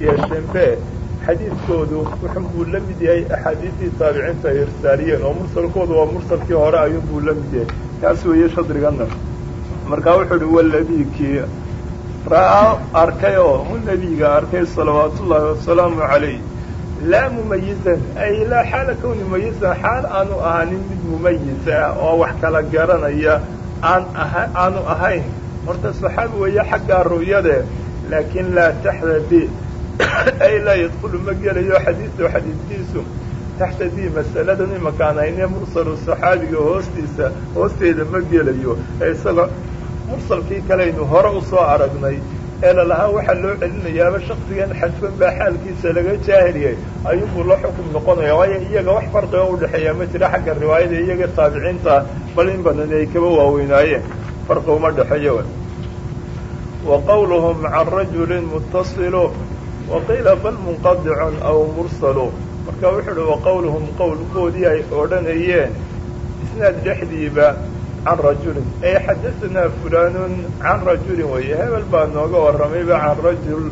yeesheenbe xadiidkoodu wuxun buu la mid yahay axaadiistii taabiciinta ay oo mursalkoodu waa mursalkii hore ayuun buu la mid yahay kaas weeye shadrigana markaa wuxuu uhi waladikii ra'aa arkay oo hu nebiga arkay salawaatu ullaahi wasalaamu calayh laa mumayizan ay laa xaala kowni mumayizan xaal aanu ahaanin mid mumayis ah oo wax kala garanaya aan aha aanu ahayn horta saxaabi weeye xaggaa ru'yade laakiin laa taxda ay laa yadkulu ma gelayo xadiisu xadiidkiisu taxta di masaladan imakaan hayne mursalu saxaabiga hoostiisa hoosteeda ma gelayo isaga mursalkii kalaynu hore u soo aragnay ee lalahaa waxaa loo celinayaaba shaksigan xadfan baa xaalkiisa laga jaahiliyay. Ayuunbuu la xukum noqonaya waayo iyaga wax farqiga udhexeeya ma jira xagga riwaayada iyaga taabiciinta bal in badan ay kaba waaweynaayeen. Farqi uma dhexeeyo. Wa qawluhum can rajulin muttasilu wa qiila bal munqadicun aw mursalu marka wuxuu uhi wa qawluhum qowlkoodii ay odhanayeen isnaad dhexdiiba can rajulin ay xadaanaa fulaanun can rajulin weeye hebel baa nooga warramayba can rajul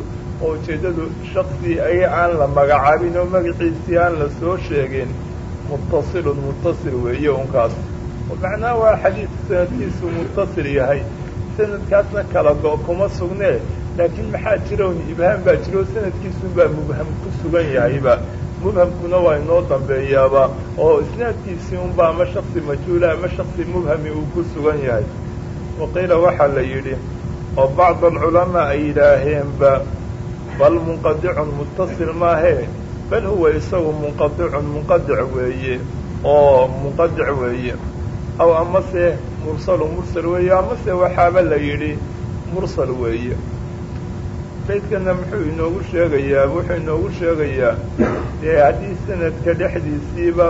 oo ujeeddadu shaksi ay aan la magacaabin oo magaciisii aan la soo sheegin muttasilun muttasil weeye unkaas macnaha waa xadiid sanadkiisu muttasil yahay sanadkaasna kala go- kuma sugnee laakiin maxaa jira un ibhaam baa jiro sanadkiisunbaa mubham ku sugan yahayba. Mubhamkuna waa inoo dambeeyaaba oo isnaadkiisii unba ama shaksi majhuula ama shaksi mubhami uu ku sugan yahay. Waqiila waxaa la yidhi oo bacd alculamaa ay yidhaaheenba bal munqadicun muttasil maahee bal huwa isagu munqadicun munqadic weeye oo munqadic weeye. Aw amase mursalu mursal weeye amase waxaaba la yidhi mursal weeye baydkana muxuu inoogu sheegayaa wuxuu inoogu sheegayaa. Dee haddii sanadka dhexdiisiiba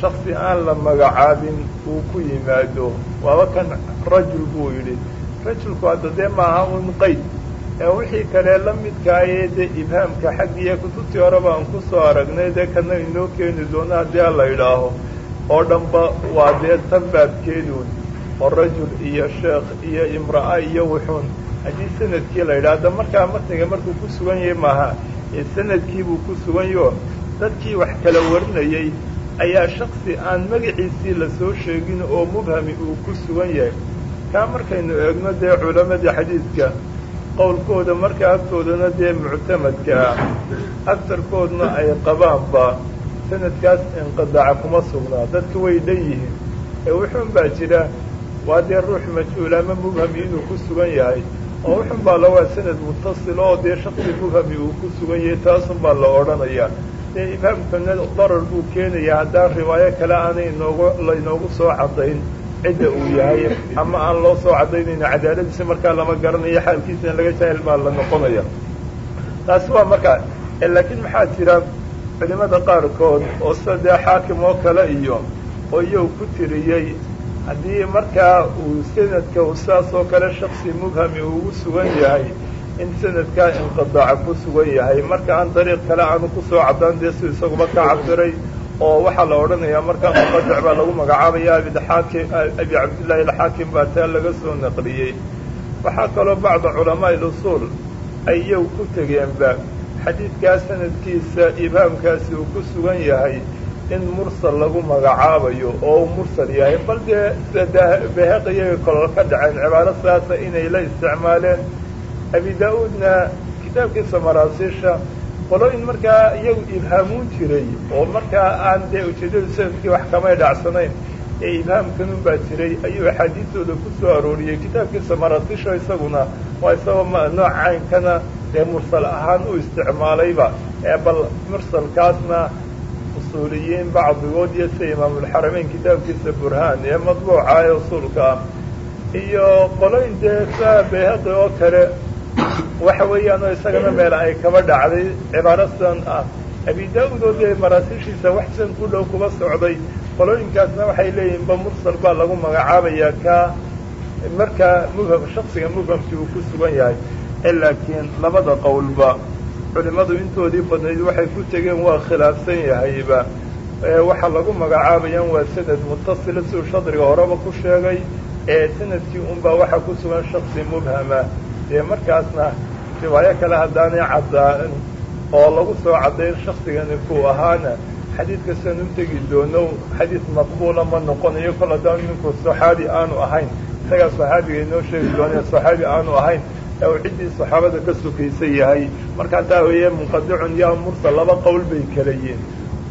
shaksi aan la magacaabin uu ku yimaado waaba kan rajul buu yidhi. Rajulku hadda dee maaha un qayd. Ee wixii kale la midkaayee dee ibhaamka xaggiiyo kutubtii horeba aan ku soo aragnay dee kana inoo keeni doono haddii la idhaaho oo dhanba waa dee tan baabkeeduun oo rajul iyo sheekh iyo imra'a iyo wuxuun haddii sannadkii la yidhaahdo markaa matniga markuu ku sugan yahay maaha ee sanadkiibuu ku sugan yaho dadkii wax kala warinayey ayaa shaksi aan magaciisii la soo sheegin oo mubhami uu ku sugan yahay. Kaa markaynu eegno dee culammadii xadiidka qowlkooda markaa agtoodana dee muctamadka ah agtarkoodna ay qabaanba sanadkaas inqidaaca kuma sugnaa dadka way dhan yihiin. Ee wuxuun baa jira waa dee ruux majhuul ama mubhami inuu ku sugan yahay oo wuxun baa la waa sanad muttasil oo dee shaksi mubhami uu ku sugan yahay taasun baa la odhanayaa. Dee ibhaamkana darar buu keenayaa haddaan riwaayo kale aanay inoogu laynoogu soo caddayn cidda uu yahay ama aan loo soo caddaynayna cadaaladiisa markaa lama garanayo xaalkiisana laga jaahil baa la noqonaya. Taasi waa markaa laakiin maxaa jira culimada qaarkood oo sida dee xaakim oo kale iyo oo iyagu ku tiriyey haddii markaa uu sanadka uu sidaas oo kale shaksi mubhami ugu sugan yahay in sanadkaa inqidaaca ku sugan yahay marka aan dariiq kale aanu ku soo caddaan dee si isaguba ka cabiray oo waxaa la odhanayaa markaa muqadac baa lagu magacaabaya abidxaakim abi cabdillaahi alxaakim baa taa laga soo naqliyey. Waxaa kaloo bacda culamaa ilusuul ay iyagu ku tegeenba xadiidkaa sanadkiisa ibhaamkaasi uu ku sugan yahay in mursal lagu magacaabayo oo uu mursal yahay bal dee iyaga kolol ka dhaceen cibaaro sidaasa inay la isticmaaleen. Abi daa-uudna kitaabkiisa maraasiisha qolooyin markaa iyagu ibhaamuun jiray oo markaa aan dee ujeeddadu sannadkii wax kamay dhacsanayn ee ibhaamkanun baa jiray ayuu axaadiistooda ku soo arooriyey. Kitaabkiisa maraasiisha isaguna waa isagoo nooc dee mursal ahaan u isticmaalayba ee bal mursalkaasna usuuliyiin bacdigood iyo sida imaamulxarameyn kitaabkiisa burhaan ee madbuuca ee usuulka iyo qoloyn dee sa bayhaqi oo kale waxa weeyaan isagana meel ay kaba dhacday cibaaro ah. Abi daa-ud oo dee maraasiishiisa wax ku dhow kuba socday. Qolooyinkaasna waxay leeyihiin ba mursal baa lagu magacaabayaa kaa markaa mubham shaksiga uu ku sugan yahay. Laakiin labada qowlba culimmadu intoodii badnayd waxay ku tegeen waa khilaafsan yahayba waxaa lagu magacaabayaan waa sanad mutasila siduu shadriga horeba ku sheegay. Ee sannadkii unbaa waxaa ku sugan shaksi mubhama. Dee markaasna riwaayo kale haddaanay caddaan oo lagu soo caddayn shaksigani kuu ahaana xadiidka sian u tegi doono xadiid maqbuula ma noqonayo kol haddaan ninku saxaabi aanu ahayn isagaa saxaabiga inoo sheegi doonee saxaabi aanu ahayn ee ciddii saxaabada ka sukaysa yahay. Markaa taa weeye munqadicun yaa mursal laba qowl bay kala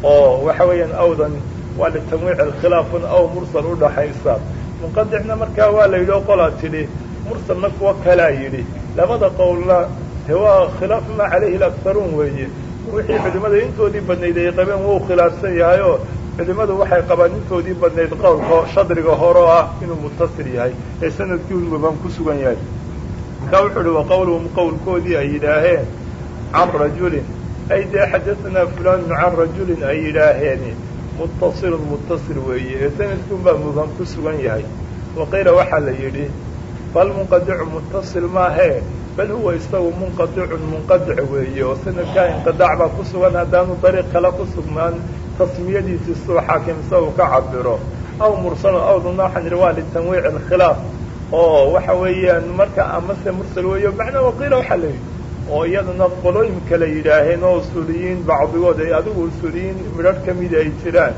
oo waxa weeyaan awdan waa litanwiic alkhilaafun aw mursal udhaxaysa munqadicna markaa waa la yidhi oo qolaa tidhi mursalna kuwa kalaa yidhi. Labada qowlna de waa khilaafu maa calayhi alaktaruun weeye. Wixii culimmada intoodii badnayd ay qabeen wuu khilaafsan yahay culimmadu waxay qabaan intoodii badnayd qowlka shadriga hore ah inuu mutasil yahay ee sannadkii ulmubaan ku sugan yahay markaa wuxuu uhi wa qowluhum qowlkoodii ay yidhaaheen can rajulin. Ay dee xadaanaa fulanun can rajulin ay yidhaaheen muttasilun muttasil weeye ee sannadkii unbaa mubaan ku sugan yahay. Waqiila waxaa la yidhi bal munqadicu muttasil maahee bal huwa isagu munqadicun munqadic weeye oo sanadkaa inqidaac baa ku sugan haddaanu dariiq kale ku sugnaan tasmiyadiisi suu xaakimsa uu ka cabiro aw mursalun awduna waxaan yidhi waa litanwiic alkhilaaf oo waxa weeyaan marka amase mursal weeyo macnaa waqiila waxaa la yidhi oo iyaduna qolooyin kale yidhaaheen oo usuuliyiin bacdigood ay adigu usuuliyiin midharh ka mida ay jiraan.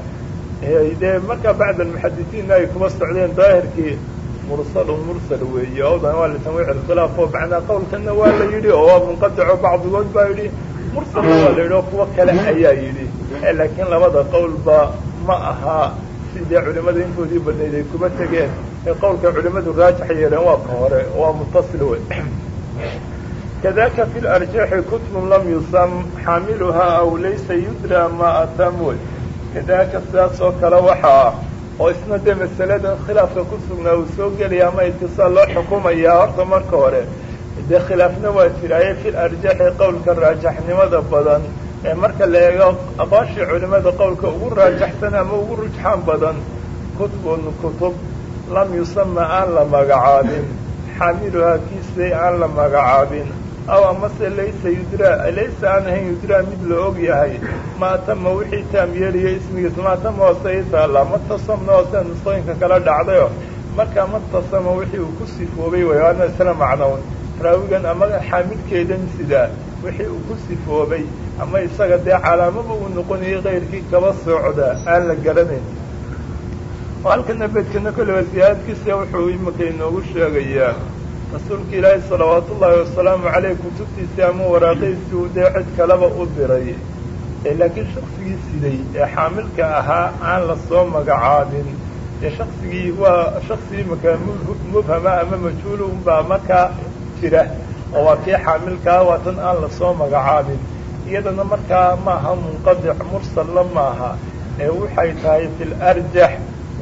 Dee markaa bacd almuxadisiinna ay kuba socdeen daahirkii mursalun mursal weeye awdan waa litanwiic alkhilaaf oo macnaa qowlkana waa la yidhi oo waa munqadico bacdigood baa yidhi mursalna waa la yidhi oo kuwa kale ayaa yidhi. Laakiin labada qowlba ma aha sidee culimmada intoodii badnayd ay kuba tegeen ee qowlka culimmadu raajix yeeleen waa ka hore waa mutasil wey kadaka fi larjaxi kutubun lam yusam xaamiluhaa aw laysa yudraa ma atam wey kadaka sidaas kale waxa ah oo isna dee masaladan khilaafka ku sugnaa uu soo gelaya ama itisaal loo xukumayaa horta marka hore dee khilaafna waa jiraaye fi larjaxi qowlka raajaxnimada badan ee marka la eego aqoonshii culimada qowlka ugu raajaxsan ama ugu rujxaan badan kutubun kutub lam yusama aan la magacaabin. Xaamiluhaa kiisay aan la magacaabin. Aw amase laysa yudraa laysa aan ahayn yudraa mid la og yahay. Maatama wixii taam yeeliyo ismigiisa maatama hoose i taallaa matasamna hoose nusooyinka kala dhacdayo. Markaa matasama wixii uu ku sifoobay way waana isla macnown raawigan ama xaamilkeedan sidaa wixii uu ku sifoobay ama isaga dee calaamaba uu noqonayay kayrkii kaba socda aan la garanayn. Oo halkana beedkana kolleba siyaadkiisa wuxuu imika inoogu sheegayaa rasuulka ilaahi salawaatu ullaahi wasalaamu caleyh kutubtiisii ama waraaqihiisii uu dee cid kaleba u diray. Ee laakiin shaksigii siday ee xaamilka ahaa aan la soo magacaabin. Ee shaksigii waa shaksigii imaka mubhama ama majhuulu unbaa markaa jira. Oo waa kii xaamilkaa waa tan aan la soo magacaabin iyadana markaa maaha munqadic mursalla maaha ee waxay tahay fi larjax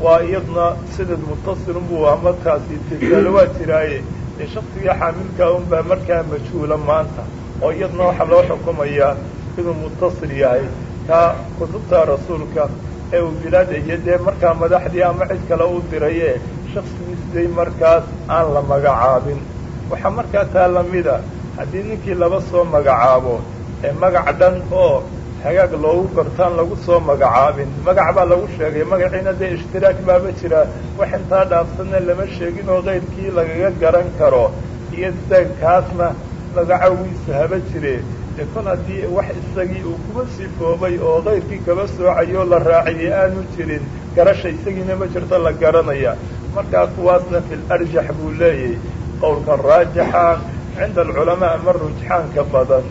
waa iyaduna sidad mutasilun buu markaasi itisaalo waa jiraaye. Ee shaksigii xaamilkaa unbaa markaa majhuula maanta oo iyaduna waxaa loo xukumayaa inuu mutasil yahay. Taa kutubta rasuulka ee uu bilaada iyo dee markaa madaxdii ama cid kale u diraye shaksigii siday markaas aan la magacaabin. Waxaa markaa taa lamida haddii ninkii laba soo magacaabo ee magac dhan oo hagaag loogu gartaan lagu soo magacaabin. Magac baa lagu sheegay magaciina dee ishtiraak baaba jira. Wax intaa dhaafsanna lama sheegin oo kayrkii lagaga garan karo. Iyo sida kaasna magacawiisa haba jire. Dee kon haddii wax isagii uu kuba sifoobay oo kayrkii kaba soocayo la raaciyay aanu jirin garasha isagiina ma jirto la garanaya. Markaa kuwaasna fi larjax buu leeyahy qowlka raajixa cinda alculamaa ama rujxaanka badan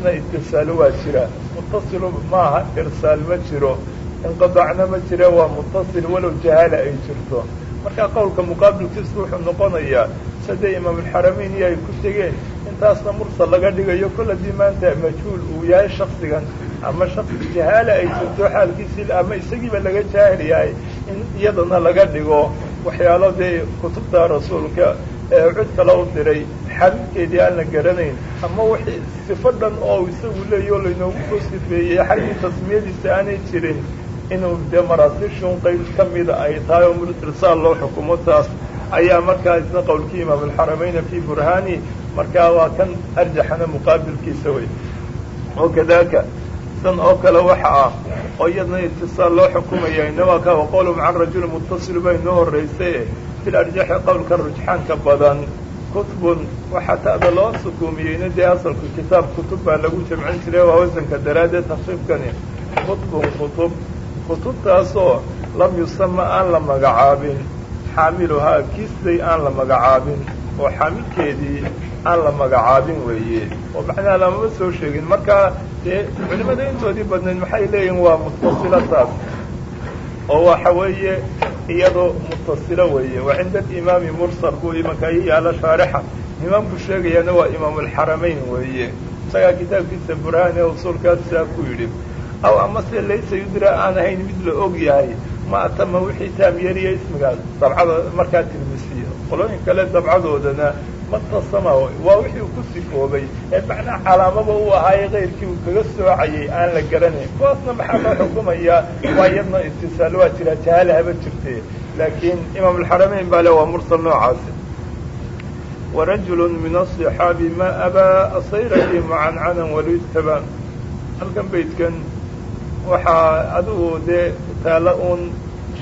isna itisaalo waa jira. Mutasilu maaha irsaal ma jiro. Inqidacna ma jire waa mutasil walow jahaala ay jirto. Markaa qowlka muqaabilkiisu wuxuu noqonayaa sadee imaamulxaramayn iyo ay ku tegeen intaasna mursal laga dhigayo kol haddii maanta majhuul uu yahay shaksigan ama shaksi jahaala ay jirto xaalkiisii ama isagiiba laga jaahil yahay in iyadana laga dhigo. Waxyaalo dee kutubta rasuulka ee cid kale u diray xabiibkeedii aan la garanayn ama wixii sifo dhan oo isagu leeyaho laynoogu soo sifeeyey xaggii tasmiyadiisa aanay jirin inuu dee maraasiishun qayb ka mida ay tahay oo irsaal loo xukumo taas ayaa markaa isna qowlkii imaam alxaramayna fi burhani markaa waa kan arjaxana muqaabilkiisa wey oo kadaka san oo kale waxa ah oo iyadna loo xukumaya inawaa ka waqowlum can rajuli muttasil baa inoo horreysay fi larjaxi qowlka rujxaanka badan kutbun waxaa ta'da loo sukuumiyeyna dee asalku kitaab kutub baa lagu jamcin jiray waa wasanka daraaddeed takfiifkani kutbun kutub kutubtaasoo lam yusama aan la magacaabin xaamiluhaa kiisday aan la magacaabin oo xaamilkeedii aan la magacaabin weeye. Oo macnaha lamama soo sheegin. Markaa dee culimada intoodii badnayd maxay leeyihiin waa mutasila taas oo waxa weeye iyadoo mutasilo weeye. Wa cinda alimaami mursal buu imanka ii yaalla shaarixa. Imaamku sheegayaana waa imaamulxaramayn weeye. Isagaa kitaabkiisa burhaan ee usuulkaas saa ku yidhi aw amase laysa yudra aan ahayn mid la og yahay. Ma atama wixii taamyeeliya ismigaas. Dabcada markaa tirmisiya qolooyin kale dabcadoodana matasama waa wixii uu ku sifoobay ee macnaha calaamaba uu ahaaye kayrkii uu kaga soocayay aan la garanayn kuwaasna maxaa loo xukumayaa? Waa iyadna itisaal waa jira jahaala haba jirte laakiin imaam alxaramayn baa le waa mursal noocaasi warajulu min aصixaabi ma abaa asayrati mucancanan walujtaba halkan baydkan waxaa adigu dee taala uun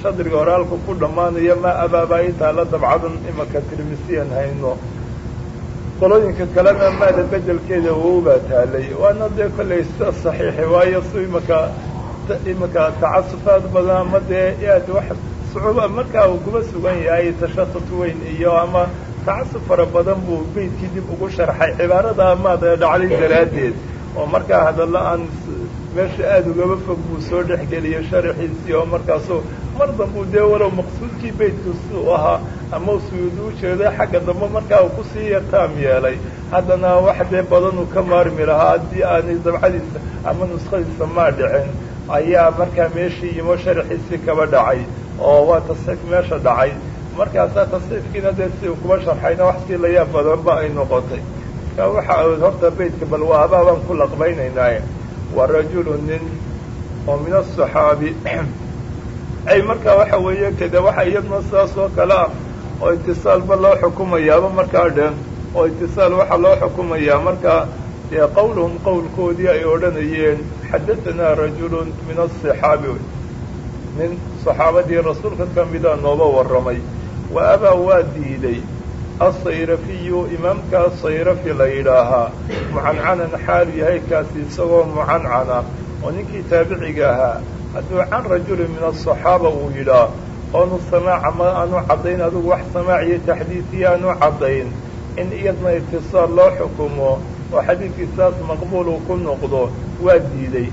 shadriga horaalka ku dhammaanaya ma abaabaa i taala dabcadan imaka tirmisiyan hayno qolooyinka kalena maada bedelkeeda wow baa taalay waana dee kollay sida saxiixi waayo su imaka imaka tacasufaad badan ama dee aad wax sucuuba markaa uu kuma sugan yahay tashatut weyn iyo ama tacasuf fara badan buu beydkii dib ugu sharxay. Cibaarada maada dhacday daraaddeed. Oo markaa hadalla aan meesha aada ugaba fog buu soo dhexgeliyey sharaxiisii oo markaasuu mar dambuu dee walow maqsuudkii beydku siduu ahaa ama suyuudi u jeeday xagga dambe markaa uu ku sii yartaam yeelay. Haddana wax dee badanuu ka maarmi lahaa haddii aanay dabcadiisa ama nuskhadiisa maa dhicin. Ayaa markaa meeshii imo sharaxiisii kaba dhacay oo waa tasxiif meesha dhacay. Markaasaa tasxiifkiina dee si uu kuba sharxayna wax sii layaab badanba ay noqotay. Ka waxa horta beydka bal waa abaabaan ku laqbaynaynaaye wa rajulu nin oo min asaxaabi ay markaa waxa weeye kade waxa iyadna sidaas oo kale ah oo itisaalba loo xukumayaaba markaa dhen oo itisaal waxaa loo xukumayaa markaa dee qawluhum qowlkoodii ay odhanayeen xadatanaa rajulun min asaxaabi nin saxaabadii rasuulka ka mida nooba warramay. Wa abaa waa diiday asayrafiyu imaamkaa sayrafi la yidhaahaa. Mucancanan xaalu yahay kaasi isagoo mucancana oo ninkii taabiciga ahaa. Hadduu can rajulin min asaxaaba uu yidhaah oonu ma aanu caddayn adigu wax samaac iyo taxdiisiya aanu caddayn. In iyadna itisaal loo xukumo oo xadiidkii saas maqbuul uu ku noqdo waa diiday.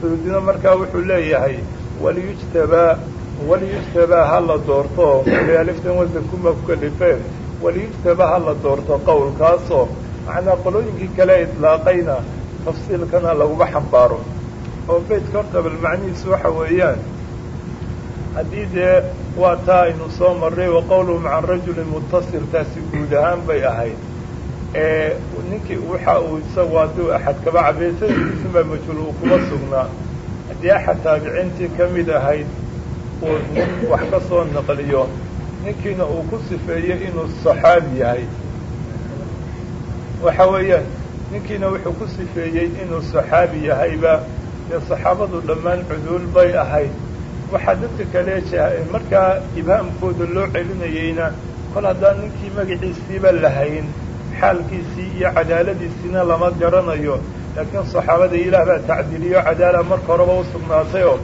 Suudina markaa wuxuu leeyahay waliyujtabaa waliyujtabaa ha la doorto. Aliftan wasankuma ku kalifeen? Waliyujtaba ha la doorto qowlkaasoo. Macnaa qolooyinkii kale idlaaqayna tafsiilkana laguma xambaaro. Oo beydka horta bal macnihiisu waxa weeyaan haddii dee waa taa aynu soo marray wa qowluhum can rajulin mutasil taasi guud ahaan bay ahayd. Ninkii waxa uu isagu hadduu axad kaba cabay sanadkiisunbaa majhuul uu kuma sugnaa. Haddii axad taabiciintii ka mid ahayd uu nin wax ka soo naqliyo ninkiina uu ku sifeeyey inuu saxaabi yahay. Waxa weeyaan ninkiina wuxuu ku sifeeyey inuu saxaabi yahayba dee saxaabadu dhammaan cuduul bay ahayd waxaa dadka kale markaa ibhaamkooda loo celinayeyna kol haddaan ninkii magaciisiiba lahayn xaalkiisii iyo cadaaladiisiina lama garanayo. Laakiin saxaabada ilaah baa tacdiiliyo cadaala marka horeba u sugnaatayoo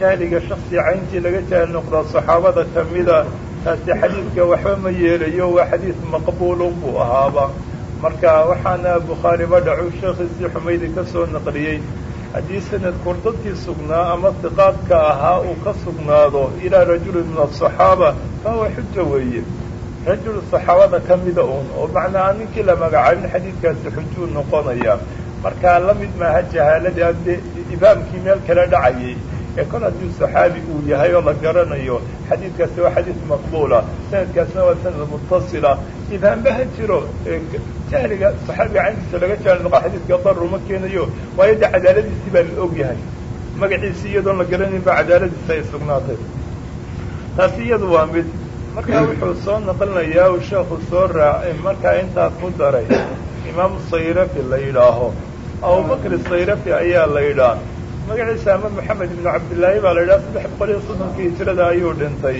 jahliga shaksi cayntii laga jaahil noqdaa saxaabada ka mida taasi xadiidka waxba ma yeelayo waa xadiid maqbuulun buu ahaaba. Marka waxaana bukhaariba dhacu sheekhiisii xumaydi ka soo naqliyey haddii sanadku dadkii sugnaa ama siqaadka ahaa uu ka sugnaado ilaa rajulin min asaxaaba fahuwa xuja weeye. Rajul saxaabada ka mida un oo macnaa ninkii la magacaabin xadiidkaasi xujuu noqonaya. Markaa la mid maaha jahaaladii imaamkii meel kala dhacayay ee kol haddii saxaabi uu yahay oo la garanayo xadiidkaasi waa xadiid maqbuula sanadkaasna waa sanad mutasila imaamba ha jiro jahliga saxaabiga cayntiisa laga jaali noqo xadiidka daru ma keenayo waayo de cadaaladiisii baa la og yahay. Magaciisii iyadoon la garanayn baa cadaaladiisa ay sugnaatay. Taasi iyadu waa mid. Markaa wuxuu soo naqlinayaa uu sheekhu soo raacay markaa intaa ku daray imaam sayrafi la yidhaaho. Abubakr sayrafi ayaa la yidhaah magaciisa ama maxamed ibnu cabdillaahi baa la yidhaha saddex boqol iyo soddonkii hijrada ayuu dhintay.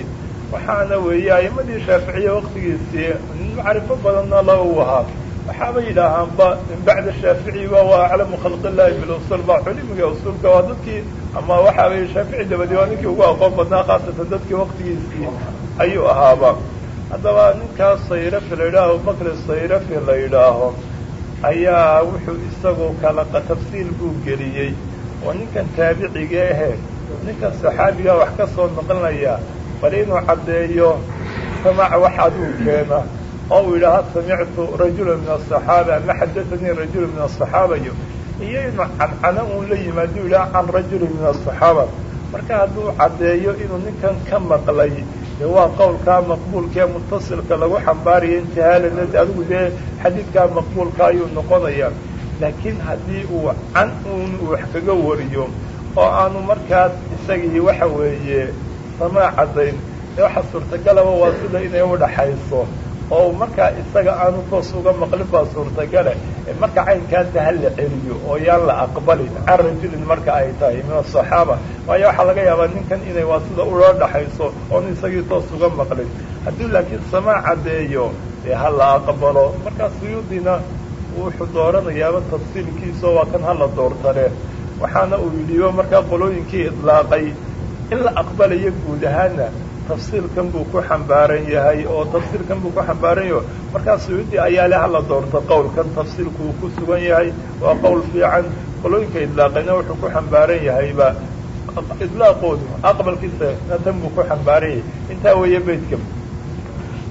Waxaana weeye a'imadii shaaficiye waktigiisii macrifo badanna la u ahaa. Waxaaba yidhaahaanba bacda shaaficiba waa aclamu khalq illahi bilusul ba culimiga usulka waa dadkii ama waxa weye shaafici dabadi waa ninkii ugu aqoon badnaa khaasatan dadkii waktigiisii ayuu ahaaba. Haddaba ninkaas sayrafi la yidhaaho bakri sayrafi la yidhaaho ayaa wuxuu isagu kala tafsiil buu geliyey oo ninkan taabiciga ahe ninkan saxaabiga wax ka soo noqonaya bal inuu caddeeyo samaac wax aduu keena. Oo uu yidhaaha samictu rajula min asaxaaba ama xadaanii rajulu min asaxaabayo iyo inuu cancano uun la yimaado yidhaha can rajuli min asaxaaba marka hadduu caddeeyo inuu ninkan ka maqlay dee waa qowlkaa maqbuulkaee mutasilka lagu xambaaraya intihaalanad adigu dee xadiidkaa maqbuulka ayuu noqonaya laakiin haddii uu can uun wax kaga wariyo oo aanu markaas isagii waxa weeye samaa caddayn ee waxa suurtagalaba waa sida inay udhaxayso oo markaa isaga aanu toos uga maqlin baa suurtagale. Marka caynkaasa ha la celiyo oo yaan la aqbalin can marka ay tahay min asaxaaba waayo waxaa laga yaabaa ninkan inay waa sida ula dhaxayso oon isagii toos uga maqlin. Haddii laakiin samaa caddeeyo dee ha la aqbalo markaa suyuudina wuxuu dooranayaaba tafsiilkiisa waa kan hala doortane waxaana uu yidhiba markaa qolooyinkii idlaaqay in la aqbalayo guud ahaana. Tafsiilkan buu ku xambaaran yahay oo tafsiilkan buu ku xambaaran yahay. Markaa suyuudi ayaa le hala doorto qowlkan tafsiilku ku sugan yahay waa qowl fiican. Qolooyinka idlaaqayna wuxuu ku xambaaran yahayba. Idlaaqoodu aqbalkiisa tan buu ku xambaaran yahay. Intaa weeye beydka.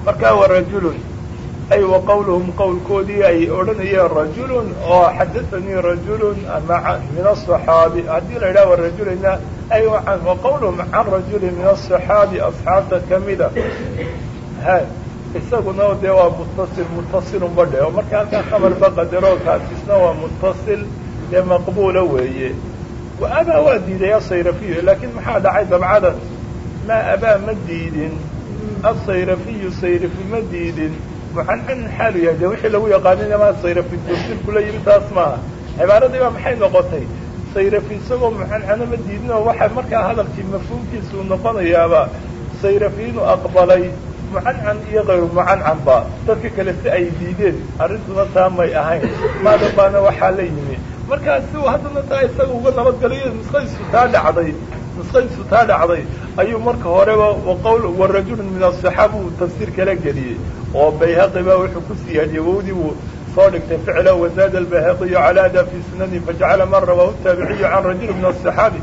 Markaa wa rajulun ay wa qawluhum qowlkoodii ay odhanayeen rajulun oo xadaanii rajulun min asaxaabi haddii la yidhaha wa rajulina ay wa qawluhum can rajuli min asaxaabi asxaabta kamida ha isaguna dee waa muttasil muttasilun badhe oo marka halkaa khabarba qadaro kaasisna waa muttasil dee maqbuula weeye wa abaa waa diiday asayrafiyu laakiin maxaa dhacay dabcadan maa abaa ma diidin asayrafiyu sayrafi ma diidin mucancanin xaalu yahay de wixii lagu yaqaanin ama sayrafi tafsiirku la yimi taas maaha. Cibaaradii baa maxay noqotay sayrafi isagoo mucancano ma diidin oo waxa markaa hadalkii mafhuumkiisa uu noqonayaaba sayrafi aqbalay mucancan iyo kayru mucancanba dadka kale si ay diideen arrintuna taa may ahayn. Maadan baana waxaa la yimi. Markaa si uu haddana taa isaga uga nabadgalayo nusqadiisu taa dhacday nusqadiisu taa dhacday ayuu marka horeba waqawl wa rajulun min asaxaaba uu tafsiir kala geliyey oo bayhaqi ba wuxuu ku siyaadiyey wowdii buu soo dhigtay ficla wazaada albayhaqiyu calaada fi sunani fajacala man rawaahu taabiciyu can rajuli min asaxaabi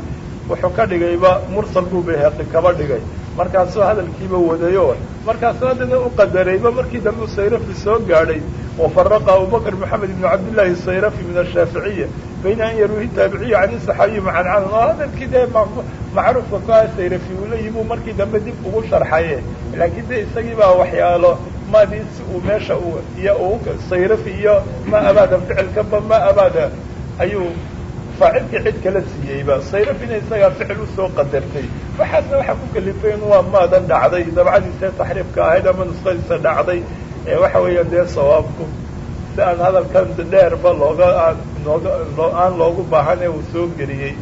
wuxuu ka dhigayba mursal buu bayhaqi kaba dhigay. Markaasuu hadalkiiba wadayo markaasuu haddana u qadarayba markii dambe sayrafi soo gaadhay wafaraqa abubakr maxamed ibn cabdillahi sayrafi min ashaaficiya bayna an yaruuhi taabiciyu can isaxaabiyi macancanan oo hadalkii dee macruufka ka sayrafi uu la yimi markii dambe dib ugu sharxaye laakiin de isagii baa waxyaalo maadii si uu meesha iyo sayrafi iyo ma abaada ficilkaba ma abaada ayuu faacilkii cid kala siiyeyba sayrafina isagaa ficil u soo qadartay waxaasna waxaa ku kalifay in waa maadan dhacday dabcadiisa taxriifka ahayd ama nusqadiisa dhacday waxa weeyaan dee sawaabku si aan hadalkan dheerba looga aan loogu baahan ee uu soo geliyey.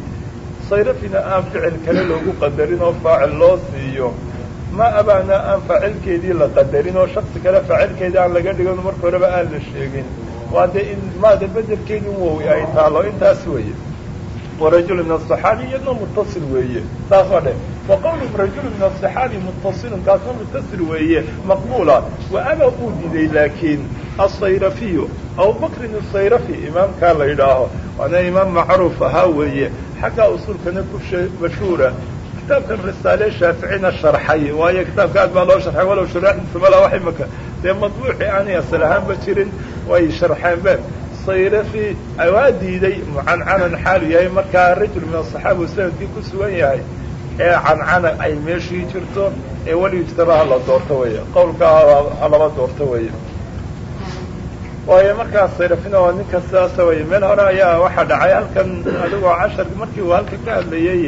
Sayrafina aan ficil kale loogu qadarin oo faacil loo siiyo. Ma abaana aan faacilkeedii la qadarin oo shaksi kale faacilkeedii aan laga dhigan marka horeba aan la sheegin. Waa dee in maada bedelkeedii wowi ay taalo intaas weeye. Warajulu min asaxaabi iyadna muttasil weeye. Saas waa dhe wa qawlu rajulu min asaxaabi muttasilun kaasna muttasil weeye. Maqbuula. Wa aba uu diiday laakiin asayrafiyu abubakrin asayrafi imaamkaa la yidhaaho waana imaam macruuf ahaa weeye xaggaa usulkana ku mashhuura kitaabkan risaale shaaficina sharxay waayo kitaabka aad baa loo sharxay walow shuraaxdiisa malaa wax imaka dee madbuuci aanay asal ahaanba jirin way sharxeen be sayrafi waa diiday mucancanan xaalu yahay markaa rajul min asaxaaba sannadkii ku sugan yahay ee cancana ay meeshii jirto ee weligijtaba hala doorto weeye qowlkaa halaba doorto weeye waayo markaas sayrafina waa ninka sidaasa weye meel hore ayaa waxaa dhacay halkan adigoo cashar markii uu halka ka hadlayay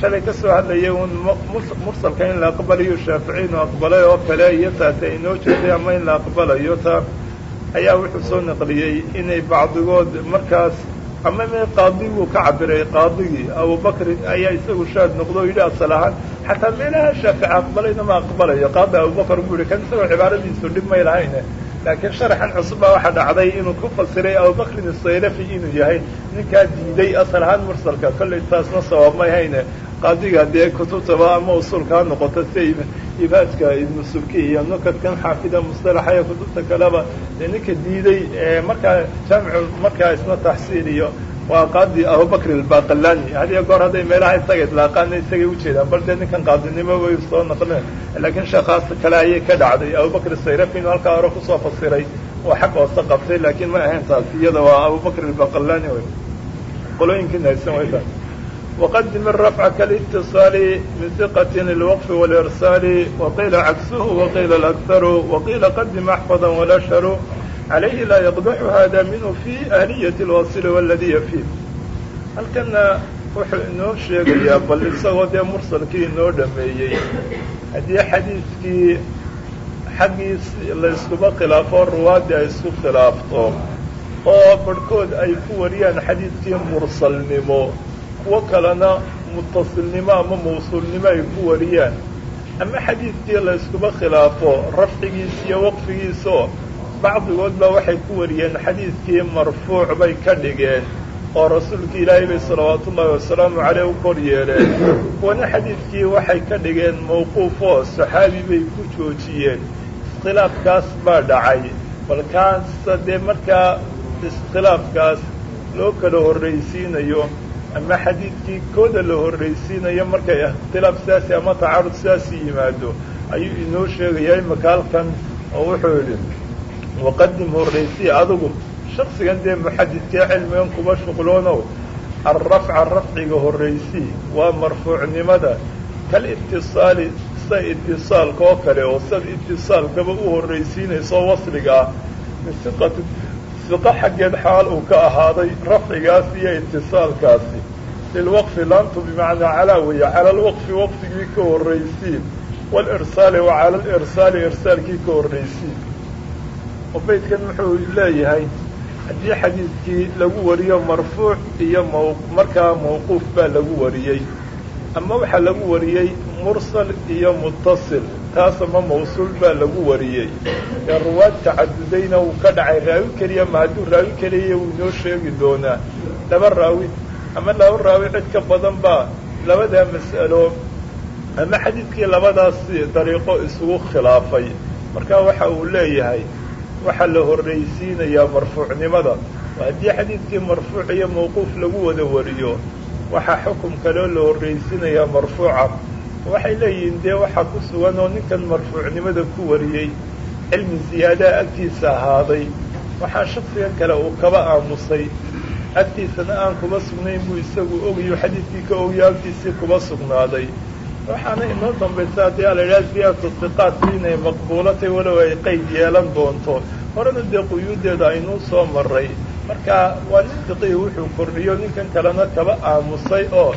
shalay ka soo hadlayay un mursalka in la aqbalayo shaafici inu aqbalay oo kale iyo taasi ay noo jeeday ama in la aqbalayo taa ayaa wuxuu soo naqliyey inay bacdigood markaas ama me qaadiguu ka cabiray qaadigii abubakrin ayaa isagu shaad noqdo o yidhi asal ahaan xataa meelaha shaafici aqbalayna ma aqbalayo. Qaadi abubakar buu yihi kan isagoo cibaaradiisu dhib may lahayne laakiin sharaxan cusub baa waxaa dhacday inuu ku fasiray abubakrin sayrafi inuu yahay ninkaa diiday asal ahaan mursalka. Kollay taasna sabab may hayne. Qaadiga dee kutubtaba ama usuulka ha noqoto sida ibaadka ibnu subki iyo nukadkan xaafida musalaxa iyo kutubta kaleba ninka diiday markaa jaamicu markaa isna taxsiil iyo waa qaadi abubakr albaqalani. Hadiyo goor hadday meelaha isaga ilaaqaana isagay ujeedaan bal dee ninkan qaadinimo way soo naqleen laakiin sheekaas kale ayay ka dhacday. Abubakr sayrafin halkaa hore ku soo fasiray oo xag hoose qabtay laakiin ma ahayn taas. Iyada waa abubakr albaqalani wy qolooyinkiina haysan wayta waqadim rafca kalitiصaali min diqati lwaqfi walirsaali waqiila cagsuhu waqiila alaktharu waqiila qadim axfada walashharu calayhi laa yaqbaxu hada minhu fii ahliyati alwasili waladiya fiih halkana wuxuu inoo sheegayaa bal isagoo dee mursalkii inoo dhameeyey haddii xadiidkii xaggiis la khilaafo ruwaaddii ay isku khilaafto oo barhkood ay ku wariyaan xadiidkii mursalnimo kuwo kalena mutasilnimo ama mawsuulnimo ay ku wariyaan ama xadiidkii la khilaafo rafcigiis iyo waqfigiisoo bacdigood baa waxay ku wariyeen xadiidkii marfuuc bay ka dhigeen oo rasuulka ilaahay bay salawaatu ullaahi wasalaamu caleyh u kor yeeleen. Kuwana xadiidkii waxay ka dhigeen mawquuf oo saxaabi bay ku joojiyeen. Iskhilaafkaas baa dhacay. Balkaasa dee markaa iskhilaafkaas loo kala horraysiinayo ama xadiidkii kooda la horraysiinayo markay ikhtilaaf sidaasi ama tacarud sidaasi yimaado ayuu inoo sheegayaa imaka halkan oo wuxuu yidhi waqadim horraysiy adigu shaksigan dee muxadidkee cilmigan kuba shuqloonow. Alrafca rafciga horraysii waa marfuucnimada. Kal itisaali sida itisaalka oo kale oo sida itisaalkaba u horraysiinayso wasliga ah. Min siqati siqo xaggeed xaal uu ka ahaaday rafcigaas iyo itisaalkaasi lilwaqfi laantu bimacnaa calaa weeye cala alwaqfi waqfigii ka horraysiin walirsaali wa cala alirsaali irsaalkii ka horraysiin oo beydkan wuxuu leeyahay haddii xadiidkii lagu wariyo marfuuc iyo m markaa mawquuf baa lagu wariyey. Ama waxaa lagu wariyey mursal iyo mutasil taas ama mawsuul baa lagu wariyey. Ee ruwaad tacadudayna wuu ka dhacay raawi keliya ma hadduu raawi keliya wuu inoo sheegi doonaa. Laba raawi ama laba raawi cid ka badan baa labadaa mas'alo ama xadiidkii labadaas dariiqo isugu khilaafay. Marka waxa uu leeyahay waxaa la horraysiinayaa marfuucnimada. Haddii xadiidkii marfuuc iyo mawquuf lagu wada wariyo waxaa xukum kaloo la horraysiinayaa marfuuca. Waxay leeyihiin dee waxaa ku sugan oo ninkan marfuucnimada ku wariyey cilmi ziyaadaa agtiisa ahaaday. Waxaa shaksiga kale uu kaba aamusay. Agtiisana aan kuba sugnayn buu isagu ogayo xadiidkii ka ogayo agtiisii kuba sugnaaday waxaana inoo dambaysa haddii a la idhaha ziyaadatu inay maqbuulatay walow ay qeyd yeelan doonto. Horena dee quyuuddeeda aynuu soo maray marka waa nin fiqihi wuxuu kordhiyo ninkan kalena kaba aamusay oo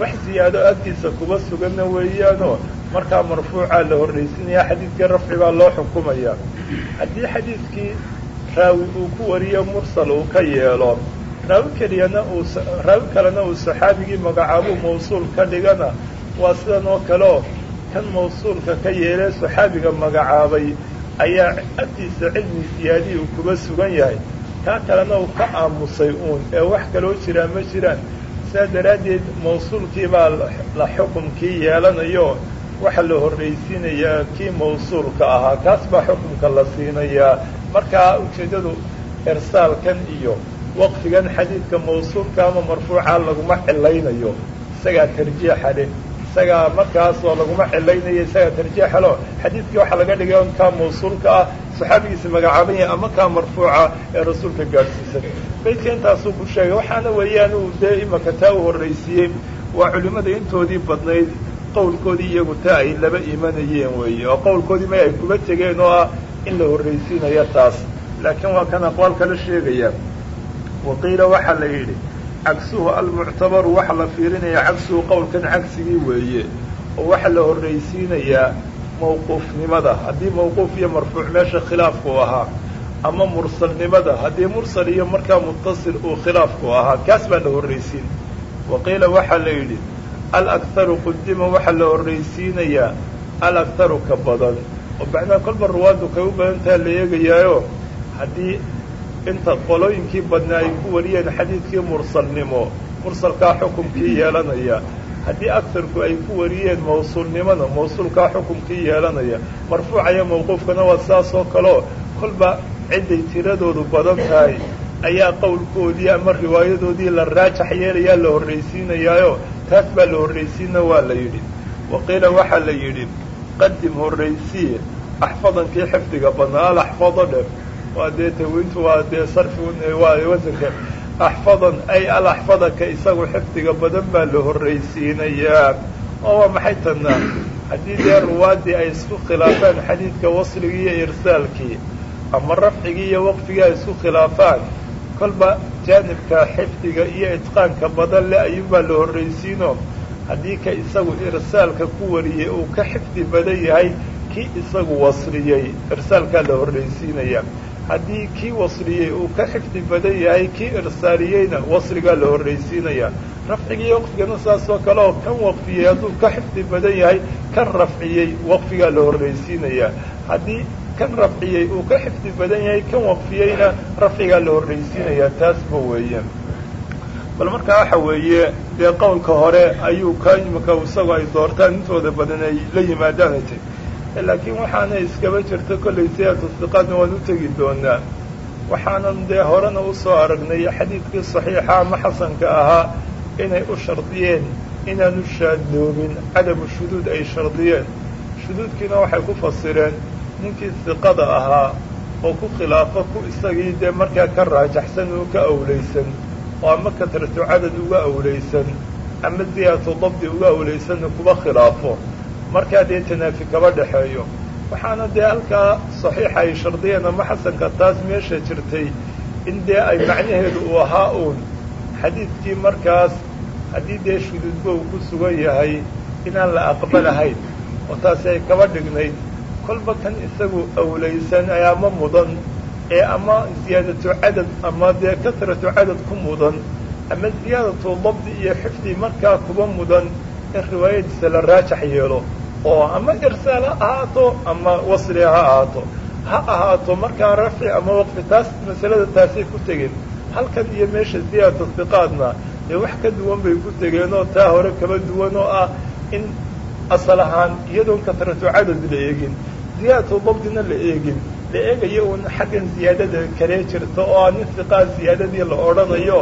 wax ziyaado agtiisa kuba suganna weeyaanoo markaa marfuucaa la horraysinaya xadiidkii rafci baa loo xukumaya. Haddii xadiidkii raawi uu ku wariyo mursal uu ka yeelo raawi keliyana uu raawi kalena uu saxaabigii magacaabuu mawsuul ka dhigana waa sidan oo kaleo kan mawsuulka ka yeelee saxaabiga magacaabay ayaa agtiisa cilmi siyaadii uu kuba sugan yahay. Kaa kalena uu ka aamusay uun. Ee wax kaloo jiraa ma jiraan. Saa daraaddeed mawsuulkii baa la xukumkii yeelanayo. Waxaa la horraysiinayaa kii mawsuulka ahaa. Kaas baa xukumka la siinayaa. Markaa ujeeddadu ersaalkan iyo waqfigan xadiidka mawsuulka ama marfuuca laguma cilaynayo isagaa tarjiixa leh isagaa markaasoo laguma cilaynayo isagaa tarjiixa lo xadiidkii waxaa laga dhigay kaa mawsuulka ah saxaabigiisa magacaaban ama kaa marfuuca ee rasuulka gaadhsiisan baydka intaasuu ku sheegay waxaana weeyaan uu dee imaka taa u horraysiiyey. Waa culimmada intoodii badnayd qowlkoodii iyagu taa ay laba imanayeen weeye oo qowlkoodii may ay kuba tegeen oo ah in la horraysiinayo taas. Laakiin waa kan aqwaal kala sheegaya. Waqiila waxaa la yidhi cagsuhu almuctabaru waxaa la fiirinaya cagsuhu qowlkan cagsigii weeye oo waxaa la horraysiinayaa mawquufnimada. Haddii mawquuf iyo marfuuc meesha khilaafku ahaa ama mursalnimada haddii mursal iyo markaa mutasil uu khilaafku ahaa kaas baa la horraysiin. Waqiila waxaa la yidhi alakharu qudima waxaa la horraysiinayaa alakharu ka badan. Oo macnaha kolba ruwaaddu kay u badantaha la eegayaayo haddii inta qolooyinkii badnaa ay ku wariyeen xadiidkii mursalnimo mursalkaa xukumkii yeelanaya. Haddii agarku ay ku wariyeen mawsuulnimona mawsuulkaa xukumkii yeelanaya marfuuca iyo mawquufkana waa sidaas oo kaleo kolba cidday tiradoodu badan tahay. Ayaa qowlkoodii ama riwaayadoodii la raajax yeelayaa la horraysiinayaayo. Taas baa la horraysiina waa la yidhi. Wa qiila waxaa la yidhi qadim horraysii axfadankii xifdiga badnaa alaxfado dhe waa dee tawiintu waa dee sarfi waa wasanka axfadan ay alaxfadaka isagu xifdiga badan baa la horraysiinayaa oo waa maxay tannaa haddii dee ruwaaddii ay isku khilaafaan xadiidka wasligii iyo irsaalkii ama rafcigii iyo waqfigii ay isku khilaafaan kolba jaanibka xifdiga iyo itqaanka badan leh ayuunbaa la horraysiino haddii ka isagu irsaalka ku wariyey uu ka xifdi badan yahay kii isagu wasliyey irsaalkaa la horraysiinaya haddii kii wasliyey uu ka xifdi badan yahay kii irsaaliyeyna wasligaa la horraysiinaya. Rafcigii waqfigana saas oo kale oo kan waqfiyey hadduu ka xifdi badan yahay kan rafciyey waqfigaa la horraysiinaya. Haddii kan rafciyey uu ka xifdi badan yahay kan waqfiyeyna rafcigaa la horraysiinaya. Taasba weeye bal markaa waxa weeye dee qowlka hore ayuu ka imika isagoo ay doortaan intooda badan ay la yimaadaanay tay laakiin waxaana iskaba jirta kollay siyaatu siqaadna waan u tegi doonaa waxaanan dee horena u soo aragnay xadiidkii saxiixa ama xasanka ahaa inay u shardiyeen inaanu shaadnoobin cadamu shuduud ay shardiyeen. Shuduudkiina waxay ku fasireen ninkii siqada ahaa oo ku khilaafo ku isagii dee markaa ka raajaxsan oo ka awlaysan oo ama katratu cadad uga awlaysan ama ziyaatu dabdi uga awlaysanna kuba khilaafo markaa dee tanaafi kaba dhexeeyo waxaana dee halkaa saxiixa ay shardiyeen ama xasanka taas meesha jirtay in dee ay macnaheedu uu ahaa uun. Xadiidkii markaas haddii dee shuduudba uu ku sugan yahay inaan la aqbalahayn oo taasi ay kaba dhignayd kolba kan isagu awlaysan ama mudan ee ama ziyaadatu cadad ama dee kasratu cadad ku mudan ama ziyaadatu dabdi iyo xifdi markaa kuba mudan in riwaayadiisa la raajax yeelo oo ama irsaal ha ahaato ama wasli ha ahaato. Ha ahaato markaa rafci ama waqfi taas masalada taasay ku tegeen. Halkan iyo meesha ziyaadatu siqaadna dee wax ka duwan bay ku tegeen oo taa hore kaba duwan oo ah in asal ahaan iyadoon kasratu cadad la eegin. Ziyaadatu dabdina la eegin. La eegayo uun xaggan ziyaadada kalee jirta oo nin siqaad ziyaadadii la odhanayo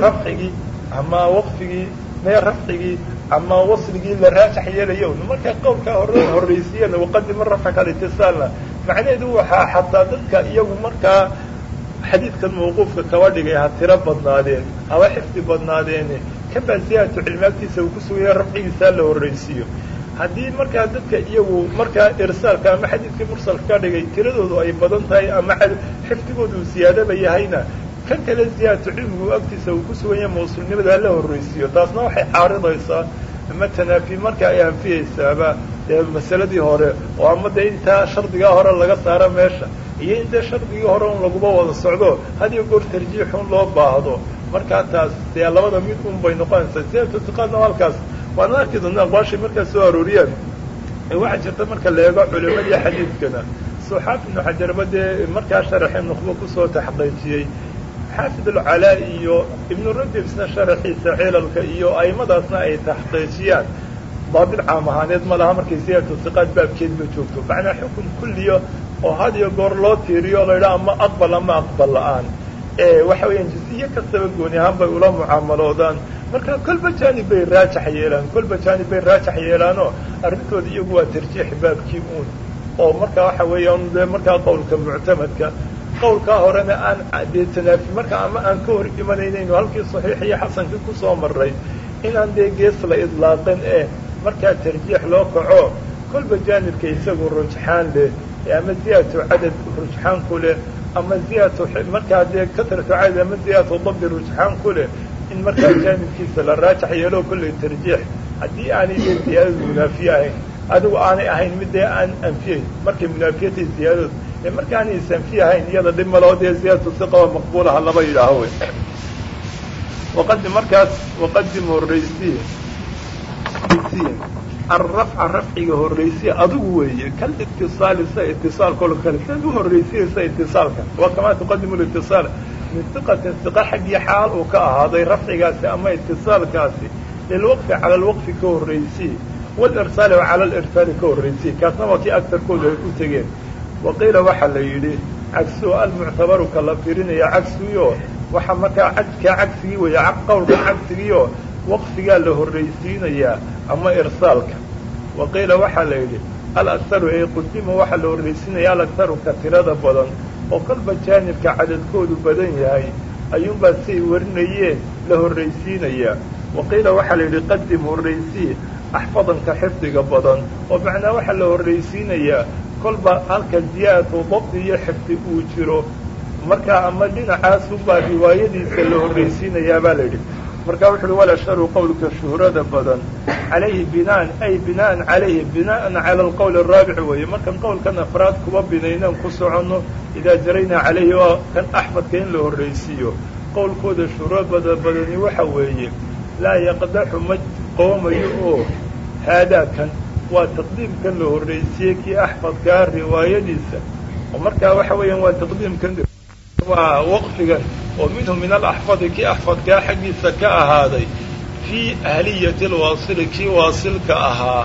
rafcigii ama waqfigii mee rafcigii ama wasligii la raajax yeelayo. Markaa qowlkaa hore horraysiiyana waqadima rafcaka alitisaalna macnaheedu waxaa xataa dadka iyagu markaa xadiidkan mawquufka kaba dhigay ha tiro badnaadeen haba xifdi badnaadeene kabaa ziyaadatu cilmaagtiisa uu ku sugaya rafcigiisaa la horraysiiyo haddii markaa dadka iyagu markaa irsaalka ama xadiidkii mursalka ka dhigay tiradoodu ay badan tahay ama xifdigoodu siyaadaba yahayna kan kale ziyaadatu cilmigu agtiisa uu ku sugan yahay mawsuulnimada hala horraysiiyo. Taasna waxay caaridaysaa ama tanaafi marka ay anfiyeysaaba dee masaladii hore. Oo ama dee intaa shardigaa hore laga saaro meesha iyo in dee shardigii hore un laguba wada socdo hadiyo goor tarjiixun loo baahdo. Markaa taas dee labada mid un bay noqonaysaa. Ziyaadatu tiqaadna halkaas waana arki doonaa aqwaashay markaa soo arooriyaan waxaa jirta marka la eego culimadii xadiidkana. Suxaaf ibnu xajarba dee markaa sharaxee nuqbo ku soo taxqiijiyey xaafid alcalaa iyo ibnu rajabsna sharaxiisa cilalka iyo aimadaasna ay taxqiijiyaan. Daabit caam ahaaneed ma laha markay siyaadatu siqaad baabkeed ma joogto. Macnaa xukun kulliya oo had iyo goor loo tiiriyo o la yidhaha ama aqbal ama aqbal la'aan. Waxa weeyaan juziye kastaba gooni ahaan bay ula mucaamaloodaan. Marka kolba jaanib bay raajax yeelaan kolba jaanib bay raajax yeelaanoo arrintooda iyagu waa tarjiix baabkii uun. Oo marka waxa weeyaan dee markaa qowlka muctamadka qowlkaa horena aan dee marka ama aan ka hor imanaynayn halkii saxiix iyo xasankii ku soo maray inaan dee gees la idlaaqin ee markaa tarjiix loo kaco kolba jaanibka isagu rujxaan leh ama ziyaadatu cadad rujxaan ku leh ama ziyaadatu markaa dee kasratu cadad ama ziyaadatu dabdi rujxaan ku leh in markaa jaanibkiisa la raajax yeelo kolley tarjiix. Haddii aanay dee ziyaadadu munaafiye ahayn adigu aanay ahayn mid dee aan anfiyeyn. Markay munaafiyatay ziyaadadu ee markaanay isanfiye ahayn iyada dhib maloo dee ziyaadatu siqaba maqbuulaha lama yidhaaho wey waqadim markaas waqadim horraysi horraysiye alrafca rafciga horraysiye adigu weeye kal itisaali sa itisaalkoo kale saad u horraysiyaysa itisaalka waa kamaa tuqadimu litisaal min siqatin siqa xaggii xaal uu ka ahaaday rafcigaasi ama itisaalkaasi lilwaqfi cala alwaqfi ka horraysiye walirsaali cala alirsaali ka horraysiye kaasna waa kii agtarkooda ay ku tegeen wa qiila waxaa la yidhi cagsuhu almuctabaru ka la firinaya cagsugiio waxaa markaa cagkaa cagsigii weeye qowlkan cagsigiioo waqfigaa la horraysiinayaa ama irsaalka wa qiila waxaa la yidhi alaktaru ee qudima waxaa la horraysiinaya alaktaru ka tirada badan oo kolba jaanibka cadadkoodu badan yahay ayuunbaa siay warinayeen la horraysiinayaa wa qiila waxaa la yidhi qadim horraysii axfadanka xifdiga badan oo macnaa waxaa la horraysiinayaa kolba halka ziyaadatu dabdi iyo xifdi uu jiro. Markaa ama dhinacaasunbaa riwaayadiisa la horraysiinayaa baa la yidhi. Markaa wuxu uhi walasharu qowlka shuhrada badan. Calayhi binaan ay binaan calayhi binaan cala alqowl araabici weeye. Markan qowlkan afraad kuba binaynaan ku soconno idaa jaraynaa calayhi oo kan axfadka in la horraysiiyo qowlkooda shuhrabada badani waxa weeye laa yaqdaxu ma qoomayo oo haadaa kan waa taqdiimkan la horraysiiyey kii axfadkaa riwaayadiisa. Oo markaa waxa weeyaan waa taqdiimkan waa waqfigan oo minhu min alaxfadi kii axfadkaa xaggiisa ka ahaaday. Fii ahliyati alwaasili kii waasilka ahaa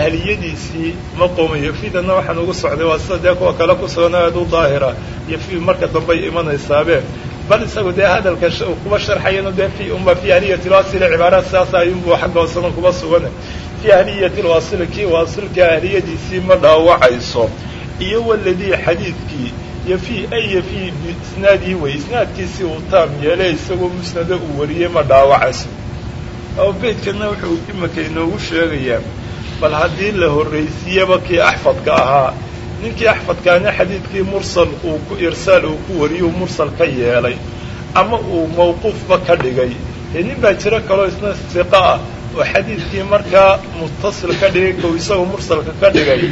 ahliyadiisii ma qoomayo fiidana waxaan ugu socday waa sida dee kuwa kale ku sugan aad u daahira. Iyo fii marka dambay imanaysaabee bal isagu dee hadalka kuba sharxayano dee fi uma fii ahliyati alwaasili cibaaraad sidaasa ayunbuu xagga hoosana kuba sugan fii ahliyati alwaasili kii waasilka ahliyadiisii ma dhaawacayso. Iyo waladii xadiidkii iyo fii aya fii isnaadii wey isnaadkiisii uu taam yeelay isagoo musnado uu wariyey ma dhaawacayso. Oo beydkana wuxuu imika inoogu sheegayaa bal haddii la horraysiiyaba kii axfadka ahaa. Ninkii axfadkaana xadiidkii mursal uu ku irsaal uu ku wariyey uu mursal ka yeelay ama uu mawquufba ka dhigay. Dee nin baa jiro kaloo isna oo xadiidkii markaa muttasil ka dhigay ka uu isagu mursalka ka dhigay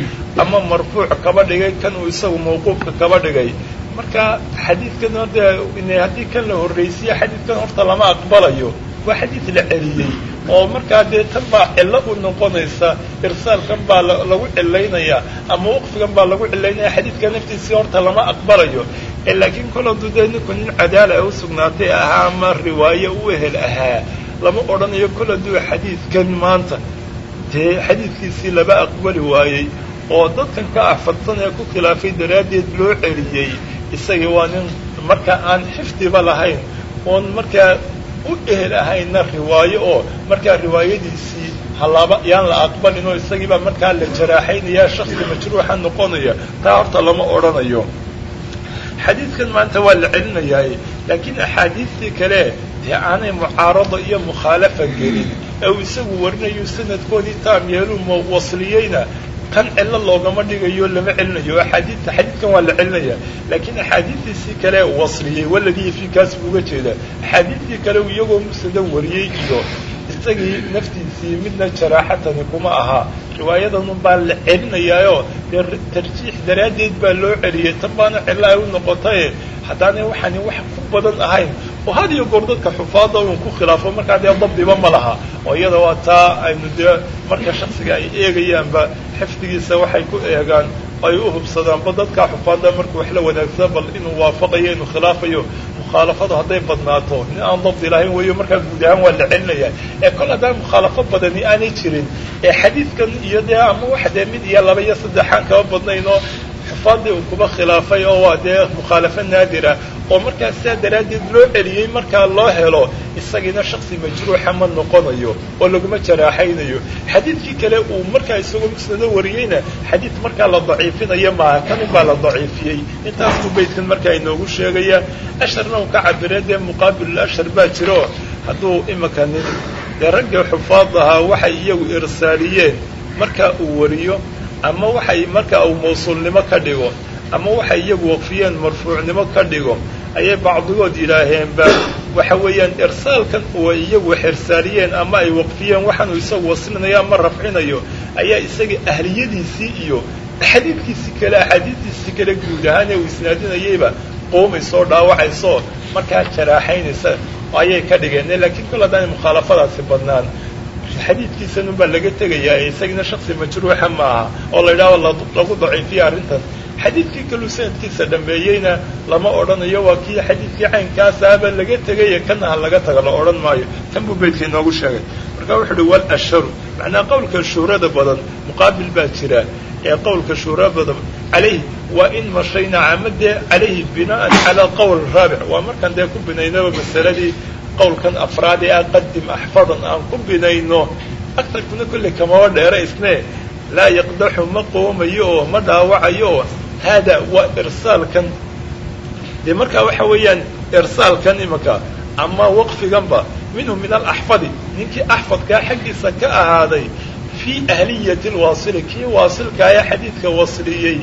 ama marfuuc kaba dhigay kan uu isagu mawquufka kaba dhigay. Marka xadiidkan dee haddii kan la horraysiye xadiidkan horta lama aqbalayo. Waa xadiid la celiyey oo markaa dee tan baa cillo u noqonaysa irsaalkan baa lagu cilaynayaa ama waqfigan baa lagu cilaynaya xadiidka naftiisii horta lama aqbalayo. Laakiin kol hadduu dee ninku nin cadaala u sugnaatay ahaa ama riwaaye u ehel ahaa lama odhanayo kol xadiidkan maanta dee xadiidkiisii laba aqbali waayey oo dadkan ka axfadsan ee ku khilaafay daraaddeed loo celiyey isagii waa nin markaa aan xifdiba lahayn oon markaa u ehel ahayna riwaayo oo markaa riwaayadiisii halaaba yaan la aqbalin oo isagiibaa markaa la jaraaxaynaya shaksi majruuxa noqonaya taa horta lama odhanayo xadiidkan maanta waa la celinayaa laakiin axaadiistii kale dee aanay mucaarado iyo mukhaalafa gelin ee uu isagu warinayo sanadkoodii taam yeeluu wasliyeyna kan cillo loogama dhigayo lama celinayo axaadiidta xadiidkan waa la celinaya laakiin axaadiidtiisii kale wasliyey waladii fii kaas buu uga jeeda axaadiidtii kale iyagoo musnada wariyey iyo isagii naftiisii midna jaraaxatani kuma ahaa riwaayadanun baa la celinayaayo. Dee tarjiix daraaddeed baa loo celiyey tan baana cillo ay u noqotaye haddaanay waxaani wax ku badan ahayn. Oo had iyo goor dadka xufaadda uun ku khilaafo markaa dee dabdiba ma laha. Oo iyada waa taa aynu dee marka shaksiga ay eegayaanba xifdigiisa waxay ku eegaan ay u hubsadaanba dadka xufaadda marka wax la wanaagsada bal inuu waafaqayo inuu khilaafayo mukhaalafadu hadday badnaato nin aan dabdi lahayn weeyo markaa guud ahaan waa la celinaya ee kol haddaan mukhaalafo badani aanay jirin ee xadiidkan iyo dee ama wax mid iyo laba iyo saddexaan kaba badnayn xufaadii uu kuba khilaafay oo waa dee mukhaalafo naadira oo markaa sidaa daraaddeed loo celiyey markaa loo helo isagiina shaksi majruuxa ma noqonayo oo laguma jaraaxaynayo. Xadiidkii kale uu markaa isagoo musnado wariyeyna xadiid markaa la daciifinayo maaha kanun baa la daciifiyey. Intaas buu markaa inoogu sheegaya asharna uu ka cabire dee muqaabilul ashar baa jiro. Hadduu imika nin dee raggii xufaad ahaa waxay iyagu irsaaliyeen markaa uu wariyo ama waxay marka uu mawsuulnimo ka dhigo ama waxay iyagu waqfiyeen marfuucnimo ka dhigo ayay bacdigood yidhaaheenba waxa weeyaan irsaalkan oo iyagu xirsaaliyeen ama ay waqfiyeen waxaanuu isagu waslinayo ama rafcinayo ayaa isaga ahliyadiisii iyo xadiidkiisii kale axaadiistiisii kale guud ahaan ee uu isnaadinayayba qoomaysoo dhaawacayso markaa jaraaxaynaysa ayay ka dhigeen laakiin kol haddaanay mukhaalafadaasi badnaan xadiidkiisanun baa laga tegayaa isagina shaksi majruuxa ma aha oo la yidhahdo lagu daciifiya arrintan xadiidkii kaluu sanadkiisa dhameeyeyna lama odhanayo waa kii xadiidkii caynkaasaba laga tegay kana ha laga taga la odhan maayo. Tan buu beydka inoogu sheegay. Marka wuxu uhi wal asharu macnaa qowlka shuhrada badan muqaabil baa jira. Ee qowlka shuhra badan calayhi waa in mashayna camadee calayhi bina'an calaa qowl raabic waa markaan dee ku binaynaba masaladii qowlkan afraad ee aqadim axfadan aan ku binayno agtarkuna kolley kamaba dheera isne laa yaqdaxu ma qoomayo oo ma dhaawacayo oo haada waa irsaalkan. Dee markaa waxa weeyaan irsaalkan imanka ama waqfiganba minhu min alaxfadi ninkii axfadkaa xaggiisa ka ahaaday fii ahliyati lwaasili kii waasilkaaya xadiidka wasliyey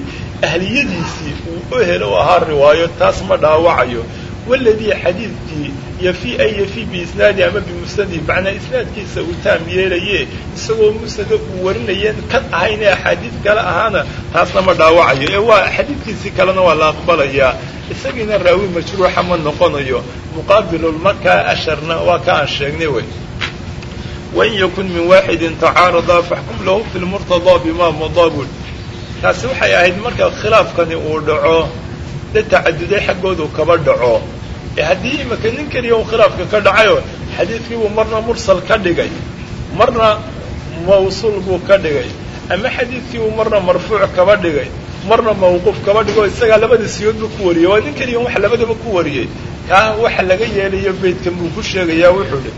ahliyadiisii uu u helo ahaa riwaayo taas ma dhaawacayo waladii xadiidkii yafii ay yafii biisnaadi ama bimusnadi macnaa isnaadkiisa uu taam yeelaye isagoo musnada uu warinaya kan ahayn axaadiid kale ahaana taasna ma dhaawacayo ee waa xadiidkiisii kalena waa la aqbalayaa isagiina raawi majruuxa ma noqonayo muqaabilul markaa asharna waa ka aan sheegnay wey wain yakun min waaxidin tacaaradaa faxkum lahu fi lmurtadaa bima madaabul taasi waxay ahayd marka khilaafkani uu dhaco da tacaduday xaggoodu kaba dhaco haddii imika nin keliya uu khilaafka ka dhacayo xadiidkiibuu marna mursal ka dhigay. Marna mawsuul buu ka dhigay. Ama xadiidkiibuu marna marfuuc kaba dhigay. Marna mawquuf kaba dhigo isagaa labada siyoodba ku wariyey. Waa nin keliya wax labadaba ku wariyey. Kaa waxa laga yeelayo beydkan buu ku sheegayaa wuxuu dhi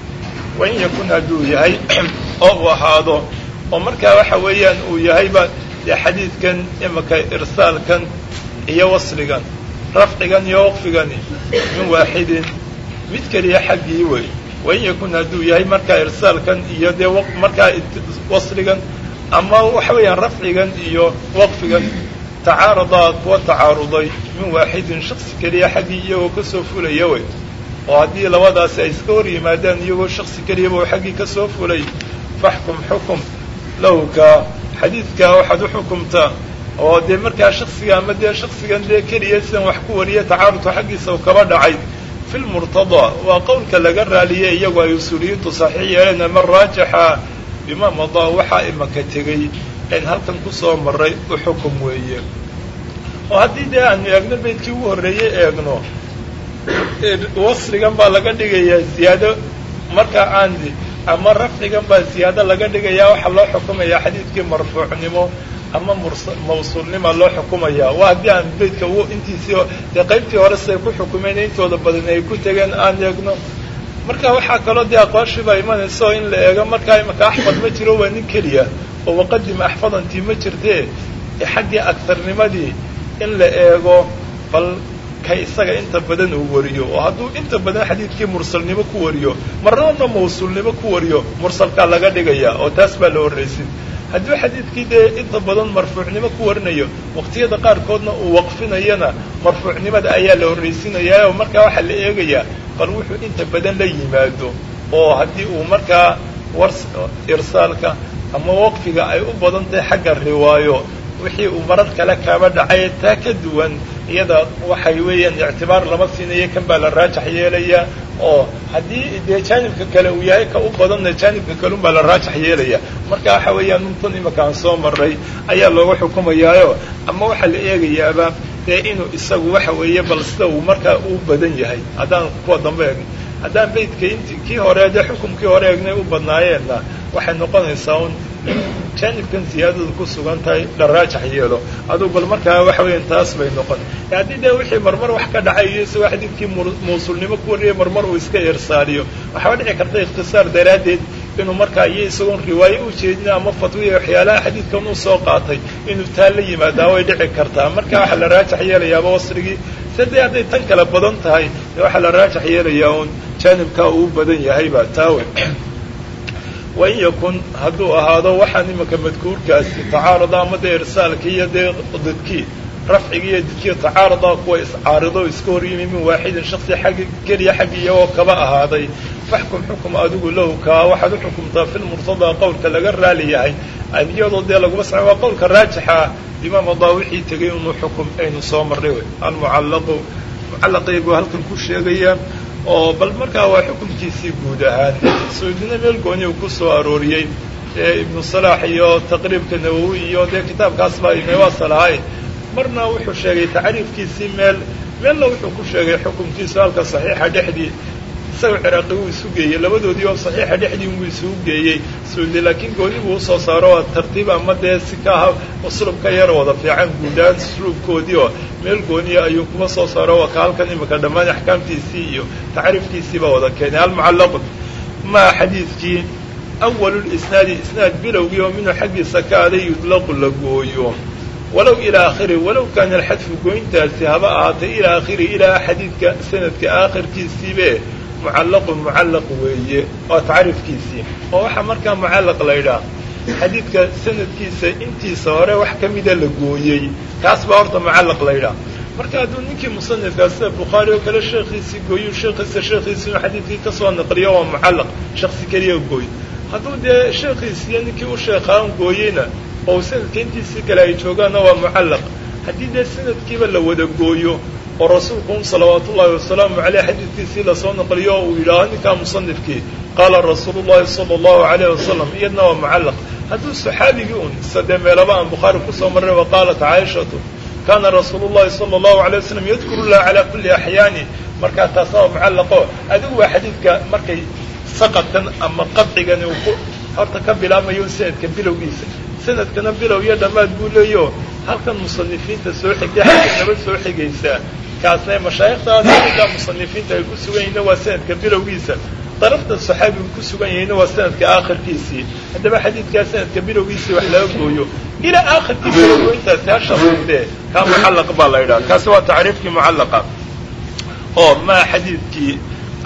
wain yakun hadduu yahay oo uu ahaado. Oo markaa waxa weeyaan uu yahayba dee xadiidkan imika irsaalkan iyo wasligan rafcigan iyo waqfigani min waaxidin mid keliya xaggii wey wain yakun hadduu yahay markaa irsaalkan iyo dee markaa wasligan ama waxa weeyaan rafcigan iyo waqfigan tacaaradaa kuwa tacaaruday min waaxidin shaksi keliya xaggii iyagoo ka soo fulaya wey oo haddii labadaasi ay iska hor yimaadaan iyagoo shaksi keliyaba oo xaggii ka soo fulay faxkum xukum lahu ka xadiidkaa waxaad u xukumtaa oo dee markaa shaksiga ama dee shaksigan dee keliya sidan wax ku wariya tacaarudka xaggiisa kaba dhacay. Fi lmurtadaa waa qowlka laga raaliye iyagu ay usuuliyiintu saxiix yeeleen ama raajixa bima madaa waxaa imaka tegey en halkan ku soo maray u xukum weeye. Oo haddii dee aanu eegno beydkii ugu horreeyey eegno wasrigan baa laga dhigayaa ziyaado markaa aandi ama rafcigan baa ziyaado laga dhigayaa waxaa loo xukumayaa xadiidkii marfuucnimo ama mawsuulnima loo xukumayaa waa haddii aan beydka intiisii dee qaybtii hore siday ku xukumeen intooda badan ay ku tegeen aan eegno. Marka waxaa kaloo dee aqwaashii baa in la eego. Markaa imaka axfad ma jiro waa nin keliya. Oo waqadim axfadantii ma jirtee? Xaggii agtarnimadii in la eego bal ka isaga inta badan uu wariyo. Oo hadduu inta badan xadiidkii mursalnimo ku wariyo marnana mawsuulnimo ku wariyo mursalkaa laga dhigaya oo taas baa la horraysin hadduu xadiidkii dee inta badan marfuucnimo ku warinayo waqtiyada qaarkoodna uu waqfinayana marfuucnimada ayaa la horraysinaya oo markaa waxaa la eegayaa bal wuxuu inta badan la yimaado oo haddii uu markaa war irsaalka ama waqfiga ay u badan tahay xagga riwaayo wixii uu marar kale kaaba dhacay taa ka duwan iyada waxay weeyaan ictibaar lama siinayo kan baa la raajax yeelaya oo haddii dee jaanibka kale uu yahay ka u badanna jaanibka kale un baa la raajax yeelaya. Marka waxa weeyaan untan imika aan soo maray ayaa looga xukumayaayo ama waxaa la eegayaaba dee inuu isagu waxa weeye bal sida uu markaa u badan yahay. Haddaan kuwa dambe eegn haddaan beydka int kii hore dee xukumkii hore eegnay u badnaayeenna waxay noqonaysaa un jaanibkan siyaadadu ku sugan tahay la raajax yeelo aduu bal markaa waxa weeyaan taas bay noqon. Haddii dee wixii marmar wax ka dhacay iyo isagoo xadiidkii mawsuulnimo ku wariyay marmar uu iska irsaaliyo waxaaba dhici karta ikhtisaar daraaddeed inuu markaa iyo isagoon riwaaye u jeedin ama fatwiya waxyaalaha xadiidkan u soo qaatay inuu taa la yimaadaa way dhici kartaa. Marka waxaa la raajax yeelayaaba wasrigii sadee hadday tan kale badan tahay dee waxaa la raajax yeelayaa uun jaanibkaa uu badan yahayba taawe wain yakun hadduu ahaado waxaan imika madkuurkaasi tacaarada ama dee irsaalkii iyo dee didkii rafcigii iyo didkii tacaarada kuwa iscaarido iska hor yimi min waaxidin shaksi xaggi keliya xaggi iyagoo kaba ahaaday faxkum xukum adigu lahu kaa waxaad u xukumtaa fi lmurtadaa qowlka laga raali yahay iyadoo dee laguma socon waa qowlka raajixa imaam adaa tegay inuu xukum aynu soo marray almucallaqu mucallaqii buu halkan ku sheegaya oo bal markaa waa xukunkiisii guud ahaan suudina meel gooni uu ku soo arooriyey ee ibnu salaax iyo taqriibka nawowi iyo dee kitaabkaas baa imewaasal ahay marna wuxuu sheegay tacriifkiisii meel meelna wuxuu ku sheegay xukunkiisu halka saxiixa dhexdii isaga ciraaqi wuu isu geeyey labadoodii oo saxiixa dhexdii wuu isugu geeyey. Suudi laakiin gooni buu u soo saaro waa tartiib ama dee si ka aha uslub ka yar wada fiican guudaan usluubkoodii oo meel gooniya ayuu kuma soo saaro waa ka halkan imika dhammaan axkaamtiisii iyo tacriifkiisiiba wada keenay. Almucallaqun maa xadiidkii awalulisnaadi isnaad bilowgii oo minhu xaggiisa ka aday yudlaqu la gooyo. Walow ilaa akhiri walow kaana alxadfu goyntaasi haba ahaatay ilaa akhiri ilaa xadiidka sanadka aakhirkiisiibe mucallaqun mucallaq weeye waa tacriifkiisii. Oo waxaa markaa mucallaq la ydhaah xadiidka sanadkiisa intiisa hore wax ka mida la gooyey. Kaas baa horta mucallaq la ydhaah marka hadduu ninkii musanifkaa sida bukhaari oo kale sheekhiisii gooyu sheekhiisa sheekhiisi xadiidkii ka soo waa mucallaq shaksi keliya gooy hadduu dee sheekhiisiiyo ninkii u sheekhaan gooyeyna oo sanadka intiisii kale ay joogaanna waa mucallaq. Haddii dee sanadkiiba la wada gooyo oo rasuulku un salawaatu ullaahi wasalaamu caleyh xadiidkiisii la soo naqliyo oo uu yidhaaho ninkaa musanifkii qaala rasuulu llahi sala allahu alayh wasalam iyadna waa mucallaq. Hadduu saxaabigii un isa dee meelaba aan bukhaari ku soo marray wa qaalat caaishatu kaana rasuulu llahi sala allahu alay wasalam yadkuru llah calaa kulli axyaani. Markaa taasna waa mucallaqo. Adigu waa xadiidka markay saqadkan ama qadcigani uu ku horta ka bilaabmayo sanadka bilowgiisa. Sanadkana bilow iyo dhammaad buu leeyaho. Halkan musanifiinta soo xigtay halkan naba soo xigaysaa kaasna mashaayikhtaas aa musanifiinta ay ku sugan yihiinna waa sanadka bilowgiisa darafta saxaabigu ku sugan yahayna waa sanadka aakhirkiisii haddaba xadiidkaa sanadka bilowgiisii wax laga gooyo ilaa aakhirkiisa lagoyntaasi ha shartee kaa mucallaq baa la yidhaha kaasi waa tacriifkii mucallaqa oo maa xadiidkii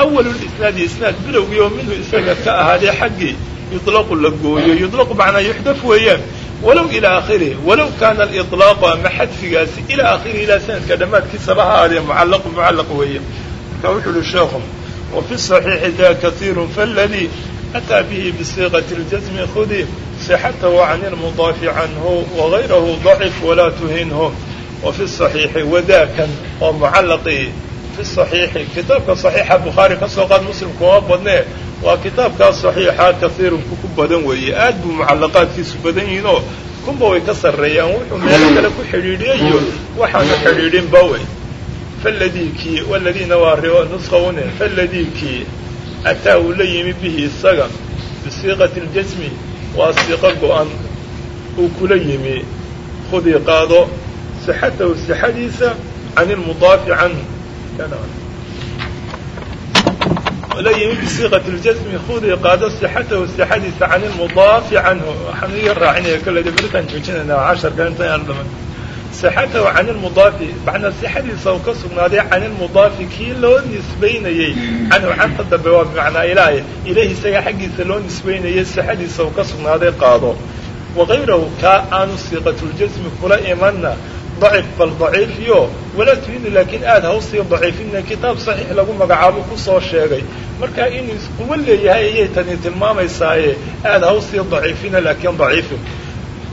awalulisnaadi isnaad bilowgii oo minhu isaga ka ahaadee xaggii yudlaqu la gooyo yudlaqu macnaa yuxdaf weeyaan walow ilaa akhirih walow kaana aliطlaaqu ama xadfigaasi ilaa akhirihi ilaa sanadka dhammaadkiisaba ha aadee mucallaqu mucallaq weeye marka wuxuu uhi sheekhu wafi صaxiixi da kaiiru faladii ataa bihi bisiiqati اljasmi khudi sixatahu can ilmudaafi canhu wagayrahu dacif walaa tuhinhu wafi صaxiixi wadaakan oo mucallaqii fi صaxiixi kitaabka صaxiixa bukhaari ka soo qaad muslim kuma badnee waa kitaabkaa صaxiixa kaiirun ku badan weeye. Aad buu mucallaqaadkiisu badan yihiin oo kunba way ka sarreeyaan. Wuxuu meelo kale ku xidhiidhiyayo waxaanu xidhiidhin bawe faladii kii waladiina waa nuska une faladii kii ataa uu la yimi bihi isaga. Bisiiqati اljasmi waa siiqo go-an uu kula yimi. Khudii qaado sixatahu sixadiisa can ilmudaafi canhu la yimi bisiiqati اljasmi khudii qaado sixatahu sixadiisa can ilmudaafi canhu waxaan iga raacinaya kolleyda beritaan joojinayna casharka inta aan dhaman sixatahu can ilmudaafi macnaa sixadiisa uu ka sugnaaday can ilmudaafi kii loo nisbaynayey canhu canta dambe waa bimacnaa ilaahay ilahi isaga xaggiisa loo nisbaynayay sixadiisa uu ka sugnaaday qaado wagayrahu kaa aanu siiqatuljasmi kula imanna dacif bal daciifiyo walaa tuhinu laakiin aada ha u sii daciifina kitaab saxiix lagu magacaabo ku soo sheegay marka inuu isquwo leeyahay ayay tani tilmaamaysaayee aada ha u sii daciifina laakiin daciifin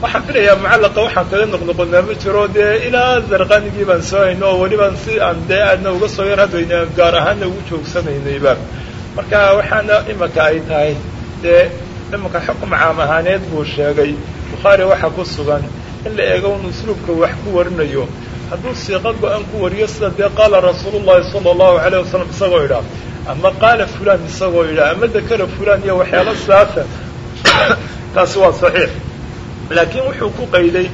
waxaan filayaa mucallaqa waxaan kaga noqnoqonaa ma jiro dee ilaa zarqanigii baan soo hayno oo welibaan si aan dee aadna uga soo yar hadwayna gaar ahaanna ugu joogsanaynayba marka waxaana imika ay tahay dee imika xukum caam ahaaneed buu sheegay bukhaari waxaa ku sugan in la eego un usluubka wax ku warinayo. Hadduu siiqo go-an ku wariyo sida dee qaala rasuulu llahi sala allahu alayh wasalam isagoo idhaah ama qaala fulan isagoo idhaah ama dakara fulan iyo waxyaalo saasa taasi waa saxiix. Laakiin wuxuu ku qayday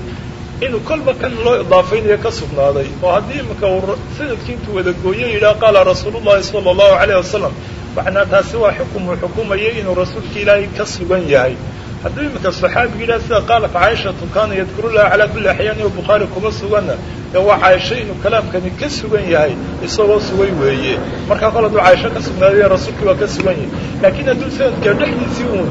inuu kolba kan loo idaafaynayo ka sugnaaday oo haddii uu sannadkii intuu wada gooye yidhaha qaala rasuulu llahi sala allahu alayh wasalam macnaa taasi waa xukum uu xukumayay inuu rasuulka ilaahay ka sugan yahay hadduu imika saxaabiga yidhaha sida qaalat caaishatu kaana yadkuru laha calaa kulli axyaani o bukhaari kuma suganna dee waa caaisho inuu kalaamkani ka sugan yahay isagoo sugay weeye. Markaa kol hadduu caaisho ka sugnaaday rasuulkii waa ka sugan yahay. Laakiin hadduu sanadka dhexdiisii uun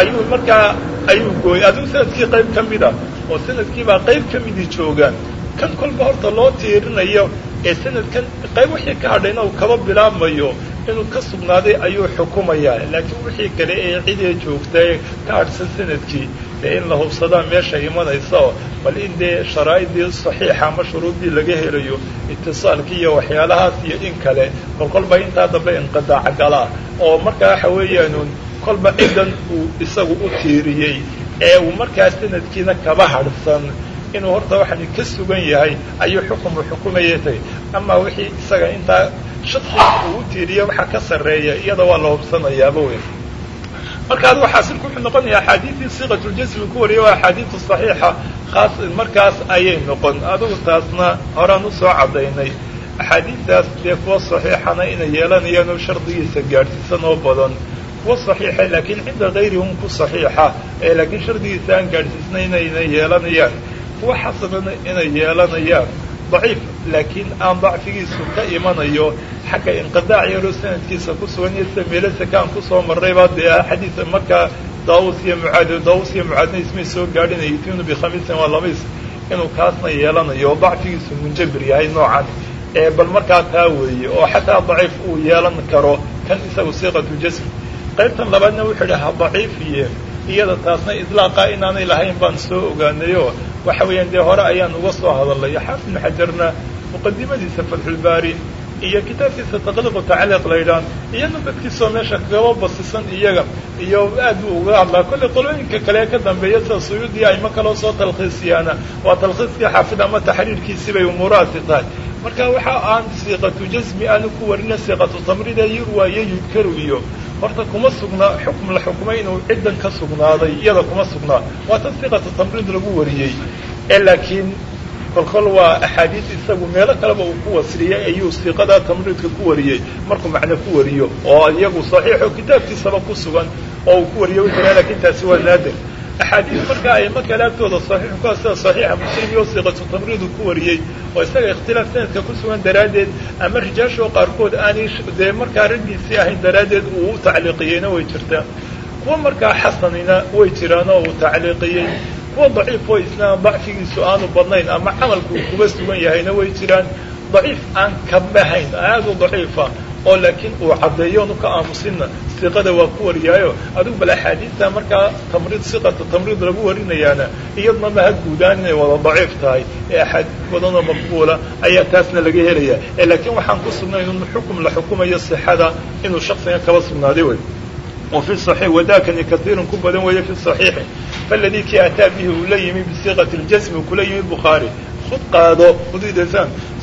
ayuu markaa ayuu gooyey aduu sannadkii qayb ka mid a oo sanadkiibaa qayb ka midii joogaan kan kolba horta loo tiirinayo ee sanadkan qayb wixii ka hadhayna uu kaba bilaabmayo inuu ka sugnaaday ayuu xukumayaa. Laakiin wixii kale ee cidee joogta ee ka hadhsan sannadkii dee in la hubsadaa meesha imanaysa oo bal in dee sharaa'idii saxiixa ama shuruuddii laga helayo itisaalkii iyo waxyaalahaas iyo in kale kol kolba intaa dambe inqidaac galaa oo markaa waxa weeyaan kolba cidan uu isagu u tiiriyey ee uu markaa sanadkiina kaba hadhsan inuu horta waxani ka sugan yahay ayuu xukumu xukumayay tay. Amaa wixii isaga intaa shaksiga uu u tiiriye waxaa ka sarreeya iyada waa la hubsanayaaba wey marka adigu xaasilku wuxuu noqonaya axaadiidii siqatuljasmi ku wariyay waa axaadiidu saxiixa khaas markaas ayay noqon. Adigu taasna horaan u soo caddaynay. Axaadiidtaas dee kuwa saxiixana inay yeelanayaan oo shardigiisa gaadhsiisan oo badan. Kuwa saxiixa laakiin cinda gayrihum ku saxiixa ee laakiin shardigiisa aan gaadhsiisnayna inay yeelanayaan kuwa xasanana inay yeelanayaan. Daciif laakiin aan dacfigiisu ka imanayo xagga inqidaac yaroo sanadkiisa ku sugan iyo sida meelesaka aan ku soo marrayba dee xadiis markaa daawus iyo mucaad daawus iyo mucaadna ismay soo gaadhin yutinu bikhamiisin waa labays inuu kaasna yeelanayo dacfigiisu munjabir yahay noocan. Ee bal markaa taa weeye oo xataa daciif uu yeelan karo kan isagu siiqatuljasm qaybtan labaadna wuxuu idhi ha daciifiye iyada taasna idlaaqa inaanay lahayn baan soo ogaanayo waxa weeyaan dee hore ayaan uga soo hadalnay. Xaafid xajarna muqadimadiisa fatxulbaari iyo kitaabkiisa taqliiqu tacliiq la yidhaah iyo nabadkiisoo meesha kagaba basisan iyaga iyo aad buu uga hadlaa. Kolley qolooyinka kale ka dambeeya sida suyuudi ayma kaloo soo talkhiisiyaana waa talkhiiskii xaafid ama taxriirkiisii bay umuurahaasi tahay marka waxa aan siiqatu jasmi aanu ku warina siiqatu tamrida yurwaayo yudkaru iyo horta kuma sugnaa xukm la xukmay inuu ciddan ka sugnaaday iyada kuma sugnaa waa tan siiqatu tamrid lagu wariyey. Ee laakiin kolkol waa axaadiis isagu meelo kaleba uu ku wasliyey ayuu siiqadaa tamriidka ku wariyey. Markuu macne ku wariyo oo iyagu saxiixo kitaabkiisaba ku sugan oo uu ku wariyo wuxuu laakiin taasi waa naadir axaadiis markaa ayma kale agtooda saxiix ka sida saxiixa muslim iyo siiqatu tamriid uu ku wariyey oo isaga ikhtilaaf sanadka ku sugan daraaddeed ama rijaashoo qaarkood aanay dee markaa raggiisii ahayn daraaddeed uu u tacliiqiyeyna way jirtaa kuwa markaa xasanina way jiraan oo uu tacliiqiyey kuwa daciif oo isna dacfigiisu aanu badnayn ama camalku uu kuba sugan yahayna way jiraan daciif aan kabahayn aad u daciifa oo laakiin uu caddeeyo ka aamusinna siqada waa ku wariyaayo adigu bal axaadiista markaa tamriid siqata tamriid lagu warinayaana iyadna maha guudaan inay wada daciif tahay ee axaadiis badanoo maqbuula ayaa taasna laga helaya ee laakiin waxaan ku sugnayn in xukum la xukumayo sixada inuu shaksiga kaba sugnaaday wey وفي الصحيح وذاkنi كثير ku badan weeye في الصحيiح فالذي kii أtىa bه uu la yimi بصيغة الجسم kula yimi بخاaري خud qaado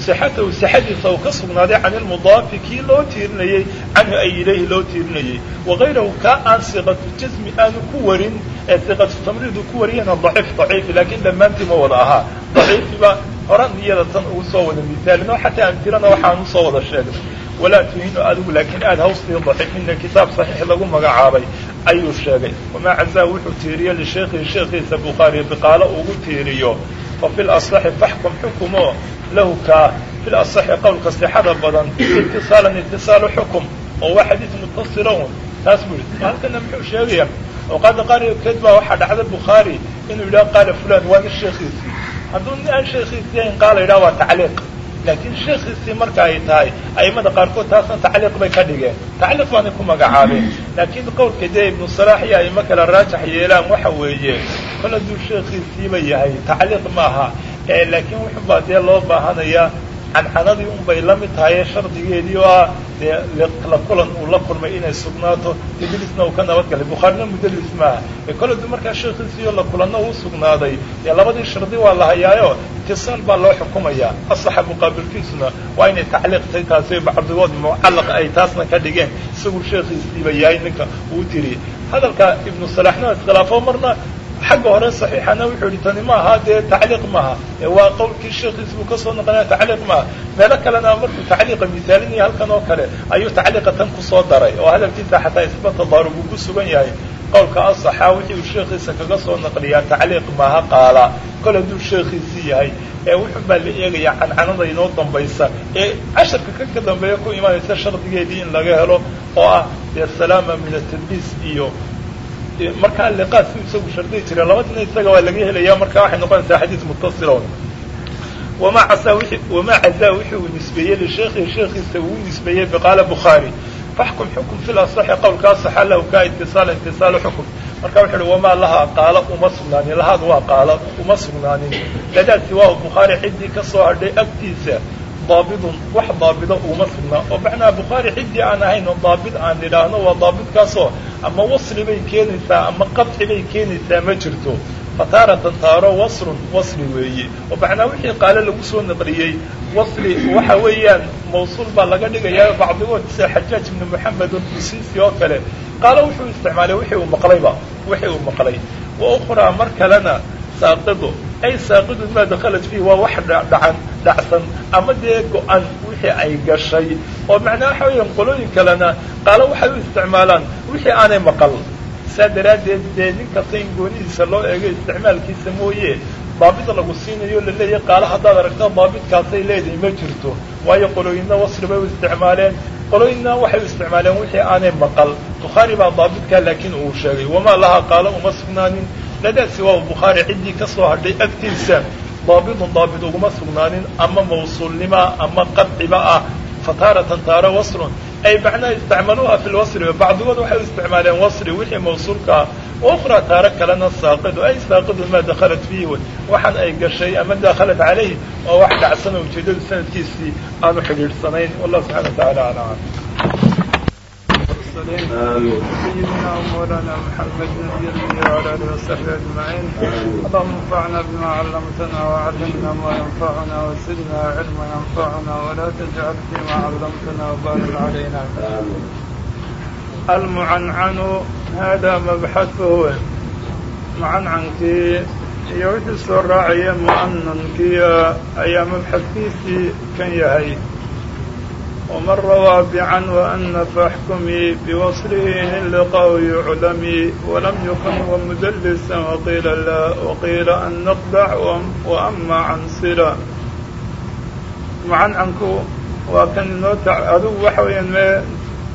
sixatahu sixadiisa uu ka sugnaaday can ilmudaafi kii loo tiirinayey canhu ay ilayhi loo tiirinayey wakayrahu kaa aan siqatu jasmi aanu ku warin ee siqatu tamriidu ku wariyana daciif daciifi laakiin dhammaantii ma wada ahaa daciifiba horan iyada tan ugu soo wada misaalino xataa aan tirana waxaan u soo wada sheegnay walaa tuhinu adigu laakiin aada hawstii daciifina kitaab saxiix lagu magacaabay ayuu sheegay wamaa cazaa wuxuu tiiriye lisheekhihi sheekhiisa bukhaari biqaalo ugu tiiriyo fa fi laslaxi faxkum xukumo lahu kaa fi lasaxi qowlka sixada badan itisaalan itisaalu xukum oo waa xadiis mutasila un. Taas buu yidhi. Halkana muxuu sheegaya awqaada qaarkeed baa waxaa dhacda bukhaari inuu yidhaha qaala fulan waana sheekhiisii. Hadduu nin aan sheekhiisii ahayn qaala yidhaha waa tacliiq laakiin sheekhiisii marka ay tahay aimada qaarkood taasna tacliiq bay ka dhigeen tacliiq baanay ku magacaabeen laakiin qowlka dee ibnu salaax iyo aimo kale raajax yeelaan waxa weeye kol hadduu sheekhiisiiba yahay tacliiq maaha laakiin wuxuubaa dee loo baahanayaa cancanadii un bay la mid tahay shardigeedii oo ah dee la kulan uu la kulmay inay sugnaato tadliisna uu ka nabadgalay bukhaarina mudlis maaha ee kol hadduu markaa sheekhiisiiyo la kulanna uu sugnaaday. Dee labadii shardi waa la hayaayo itisaal baa loo xukumayaa asaxa muqaabilkiisuna waa inay tacliiq tahay taasi bacdigood mucallaq ay taasna ka dhigeen. Isagu sheekhiisiiba yahay ninka uu tiriyey hadalka ibnu salaxna iskhilaafo marna xagga hore saxiixana wuxuu yihi tani maaha dee tacliiq maaha. Waa qowlkii sheekhiis buu ka soo noqonaya tacliiq maaha. Meelo kalena markuu tacliiqa misaalinaya halkan oo kale ayuu tacliiqa tan ku soo daray oo hadalkiisa xataa isba tadaarub uu ku sugan yahay. Qowlka asaxa wixii uu sheekhiisa kaga soo naqliyaa tacliiq maaha qaala. Kol hadduu sheekhiisii yahay ee wuxun baa la eegaya cancanada inoo dambaysa ee casharka kan ka dambeeya ku imaanaysa shardigeedii in laga helo oo ah dee salaama min atadliis iyo markaa liqaa si isagu shardiyi jira labadina isaga waa laga helaya marka waxay noqonaysaa xadiis muttasilon wamaa casaa wamaa cazaa wixii uu nisbeeyey lisheekhihi sheekhiisa uu nisbeeyey biqaala bukhaari faxkum xukum fil asaxi qowlkaa saxa lahu kaa itisaal itisaalu xukum. Marka wuxu uhi wamaa lahaa qaalo uma sugnaanin. Lahaad waa qaalo uma sugnaanin. Ladaa siwaahu bukhaari ciddii ka soo hadhay agtiisa daabidun wax daabido uma sugnaa oo macnaha bukhaari ciddii aan ahayn oo daabid aan idhaahno waa daabidkaasoo ama wasli bay keenaysaa ama qadci bay keenaysaa ma jirto. Fataaratan taaro wasrun wasli weeye oo macnaa wixii qaale lagu soo naqliyey wasli waxa weeyaan mawsuul baa laga dhigayaa bacdigood sida xajaaj ibnu moxamed albusiisi oo kale. Qaalo wuxuu isticmaalay wixii uu maqlayba wixii uu maqlay. Wa ukhraa mar kalena saaqidu ay saaqidun maa dakhalat fiihi waa wax dhacan dhacsan. Ama dee go-an wixii ay gashay oo macnaa waxa weeyaan qolooyin kalena qaalo waxay u isticmaalaan wixii aanay maqal. Saa daraaddeed dee nin kasta in goonidiisa loo eego isticmaalkiisa mooye daabid lagu siinayo la leeyahay qaalo haddaad aragto daabidkaasay leedahay ma jirto. Waayo qolooyinna wasri bay u isticmaaleen. Qolooyinna waxay u isticmaaleen wixii aanay maqal. Bukhaari baa daabidkaa laakiin uu sheegay wamaa lahaa? Qaalo uma sugnaanin ladaasi waa bukhaari ciddii ka soo hadhay agtiisa daabidun daabid uguma sugnaanin ama mawsuulnima ama qadciba ah fataaratan taaro wasrun. Ay macnaha istacmaluuha fi lwasri bacdigood waxay u isticmaaleen wasri wixii mawsuulka ah. Ukhraa taaro kalena saaqidu ay saaqidu maa dakhalat fiihi waxaan ay gashay ama dakhalat calayhi oo wax dhacsan oo ujeedadu sanadkiisii aanu xidhiidhsanayn. Wallah subxana wa tacala aclam سيدنا ومولانا محمد نبي الأنبياء وعلى آله وصحبه أجمعين اللهم انفعنا بما علمتنا وعلمنا ما ينفعنا وزدنا علما ينفعنا ولا تجعل فيما علمتنا وبارك علينا المعنعن هذا مبحثه معنعنكي iyo wixii soo raacaya mu'anankiya ayaa mabxadkiisii kan yahay ومن روى بعن وأن فاحكمي بوصله إن اللقاء يعلمي ولم يكن ومدلسا وقيل لا وقيل أن نقدع وأما عن صلة معنعنku waa kan inoo ta adugu waxa weeyaan me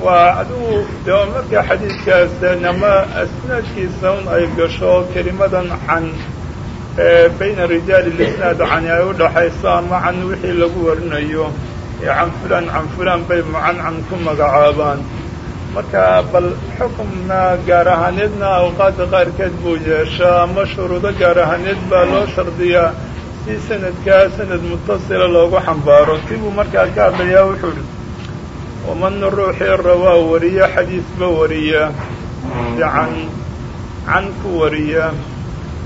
waa adugu de marka xadiidkaas nama asnaadkiisa un ay gasho kelimadan can bayna rijaali lisnaad cani ay u dhaxayso ama can wixii lagu warinayo can fulan can fulan bay mucancan ku magacaabaan. Marka bal xukumna gaar ahaaneedna awqaadda qaarkeed buu yeeshaa. Ama shuruudo gaar ahaaneed baa loo shardiyaa si sanadkaa sanad mutasila loogu xambaaro. Sibuu markaa ka hadlayaa wuxuu idhi waman ruuxii rawaa wariya xadiisba wariya. Bican can ku wariya.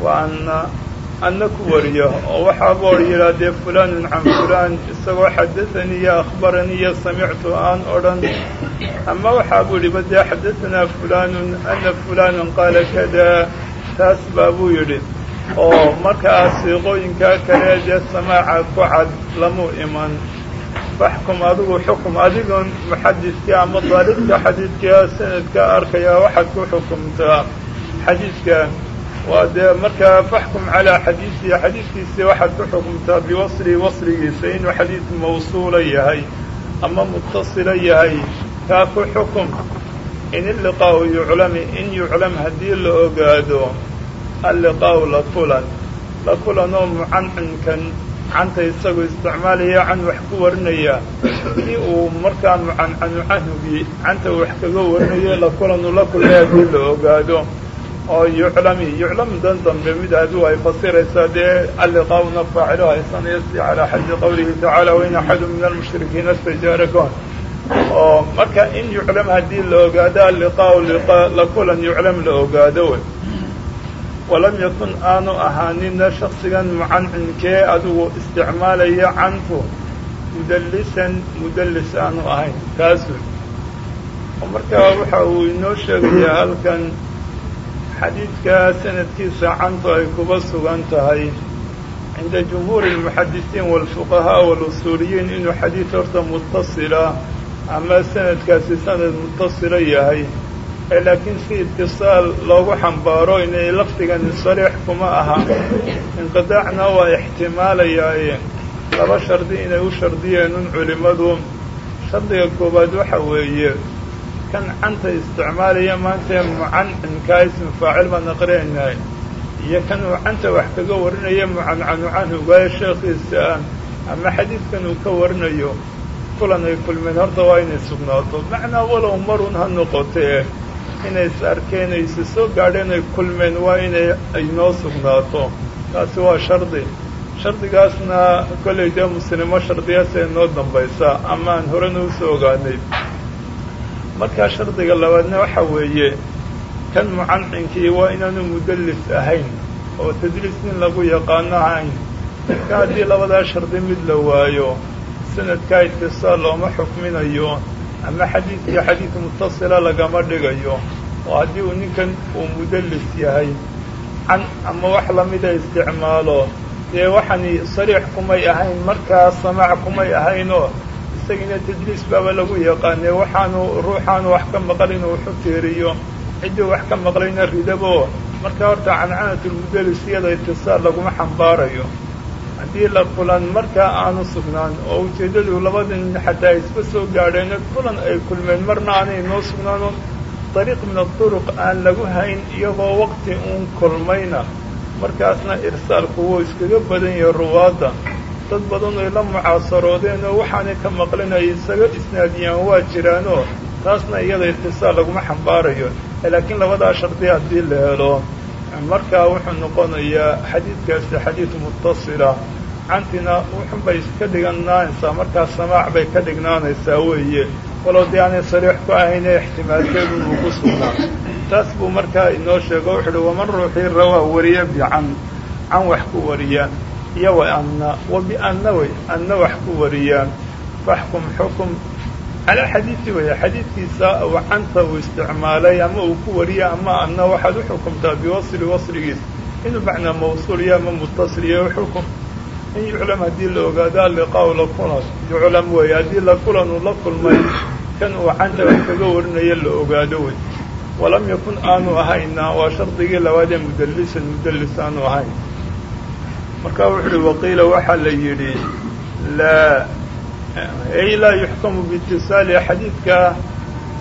Wa anna anna ku wariyo oo waxaa boor yidhaahdee fulanun can fulaan isagoo xadaanii iyo akhbaranii iyo samictu aan odhan. Ama waxaa buu yidhi badee xadaanaa fulanun ana fulanan qaala kada. Taas baa buu yidhi. Oo markaa siiqooyinkaa kale dee samaaca ku cad lamu iman. Faxkum adigu xukum adigon muxadidka ama daalibka xadiidka sanadka arkaya waxaad ku xukumtaa xadiidka waa dee markaa faxkum calaa xadiisihi xadiidkiisii waxaad ku xukumtaa biwaslihi wasligiisa inuu xadiid mawsuula yahay ama mutasila yahay. Kaa ku xukum in illiqaa'u yuclami in yuclam haddii la ogaado alliqaa'u la kulan la kulanoo mucancinkan canta isagu isticmaalaya can wax ku warinaya. Si uu markaa mucancanu canta wax kaga warinayo la kulanu la kulmay haddii la ogaado oo yuclami yuclam dan dambe mid aduu ay fasiraysaa dee alliqaa'una faacilo haysanaya si calaa xaddi qawlihi tacaala wain axadu min almushrikiina istajaarakoon oo marka in yuclam haddii la ogaado alliqaa'u la kulan yuclam la ogaado wey walam yakun aanu ahaanina shaksigan mucancinkee adigu isticmaalaya cantu mudallisan mudallis aanu ahayn kaasu oo markaa waxa uu inoo sheegayaa halkan xadiidka sanadkiisa cantu ay kuba sugan tahay cinda jumhuuri almuxadisiin waalfuqahaa walusuuliyiin inuu xadiid horta mutasila ama sanadkaasi sanad mutasila yahay ee laakiin si itisaal loogu xambaaro inay lafdigani sariix kuma aha. Inqidaacna waa ixtimaalayaaye laba shardi inay u shardiyeen un culimmadu. Shardiga koowaad waxa weeye kan canta isticmaalaya maanta mucancinkaa ismu faacil baan aqrinaynay iyo kan uu canta wax kaga warinaya mucancanu canhu waayo ah ama xadiidkan uu ka warinayo kulan ay kulmeen horta waa inay sugnaato. Macnaa walow marun ha noqotee inay is arkeen ay isi soo gaadheen ay kulmeen waa inay aynoo sugnaato. Taasi waa shardi. Shardigaasna kollay dee muslimo shardiyaasa inoo dambaysa ama aan horena u soo ogaanay markaa shardiga labaadna waxa weeye kan mucancinkii waa inaanu mudallis ahayn oo tadliis nin lagu yaqaano ahayn marka haddii labadaa shardi mid la waayo sanadkaa itisaal looma xukminayo ama xadiidkii xadiid mutasila lagama dhigayo. Oo haddii uu ninkan uu mudallis yahay can ama wax lamida isticmaalo. Dee waxani sariix kumay ahayn markaa samaac kumay ahaynoo isagiina tadliis baaba lagu yaqaanee waxaanu ruuxaanu wax ka maqal inuu tiiriyo ciddii wax ka maqlayna ridabo. Markaa horta cancanatulmudalis iyada itisaal laguma xambaarayo. Haddii la kulan markaa aanu sugnaan oo ujeeddadu labada nin xataa isba soo gaadheen kulan ay kulmeen marna aanay noo sugnaano. Dariiq min aduruq aan lagu hayn iyagoo waqti uun kulmayna. Markaasna irsaalku wuu iskaga badan yahay ruwaadda dad badan ay la mucaasaroodeen oo waxaanay ka maqlin ay isaga isnaadiyaan waa jiraanoo taasna iyada itisaal laguma xambaarayo. Laakiin labadaa shardi haddii la helo markaa wuxuu noqonayaa xadiidkaasi xadiid mutasila cantina wuxun bay iska dhiganaanaysaa markaa samaac bay ka dhignaanaysaa weeye. Walow dee aanay sariix ku ahayne ixtimaalkeedu uu ku sugnaa. Taas buu markaa inoo sheego wuxu uhi waman ruuxii rawaa wariya bican can wax ku wariya iyo wa anna wa bianna wey anna wax ku wariya faxkum xukum calaa xadiidi weya xadiidkiisa uu canta uu isticmaalay ama uu ku wariya ama anna waxaad u xukumtaa biwasli wasligiis. Inuu macnaa mawsuul iyo ama mutasil iyo xukum. In yuclam haddii la ogaado alliqaau la kulan yuclam weeye haddii la kulan uu la kulmay kan uu canta wax kaga warinayo la ogaado wey walam yakun aanu ahayna waa shardigii labaadee mudallisan mudallis aanu ahayn marka wuxu uhi waqiila waxaa la yidhi laa ay laa yuxkamu biitisaali xadiidka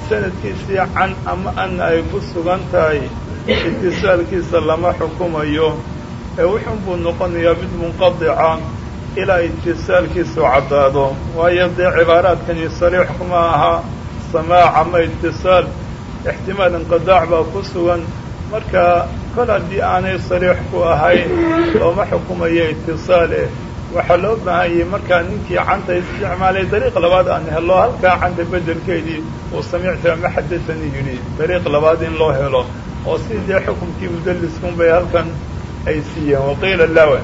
sanadkiisii can ama ana ay ku sugan tahay itisaalkiisa lama xukumayo. Ee wuxun buu noqonayaa mid munqadica ilaa itisaalkiisu caddaado. Waayo dee cibaaraadkani sariix kuma aha. Samaac ama itisaal ixtimaal inqidaac baa ku sugan. Marka kol haddii aanay sariix ku ahayn looma xukumayo itisaale waxaa loo baahan yahay markaa ninkii canta isticmaalay dariiq labaad aan helo halkaa canta bedelkeedii uu samicta ama xadasanii yidhi dariiq labaad in loo helo oo si dee xukumkii mudalliskun bay halkan ay siiyeen. Waqiila lawa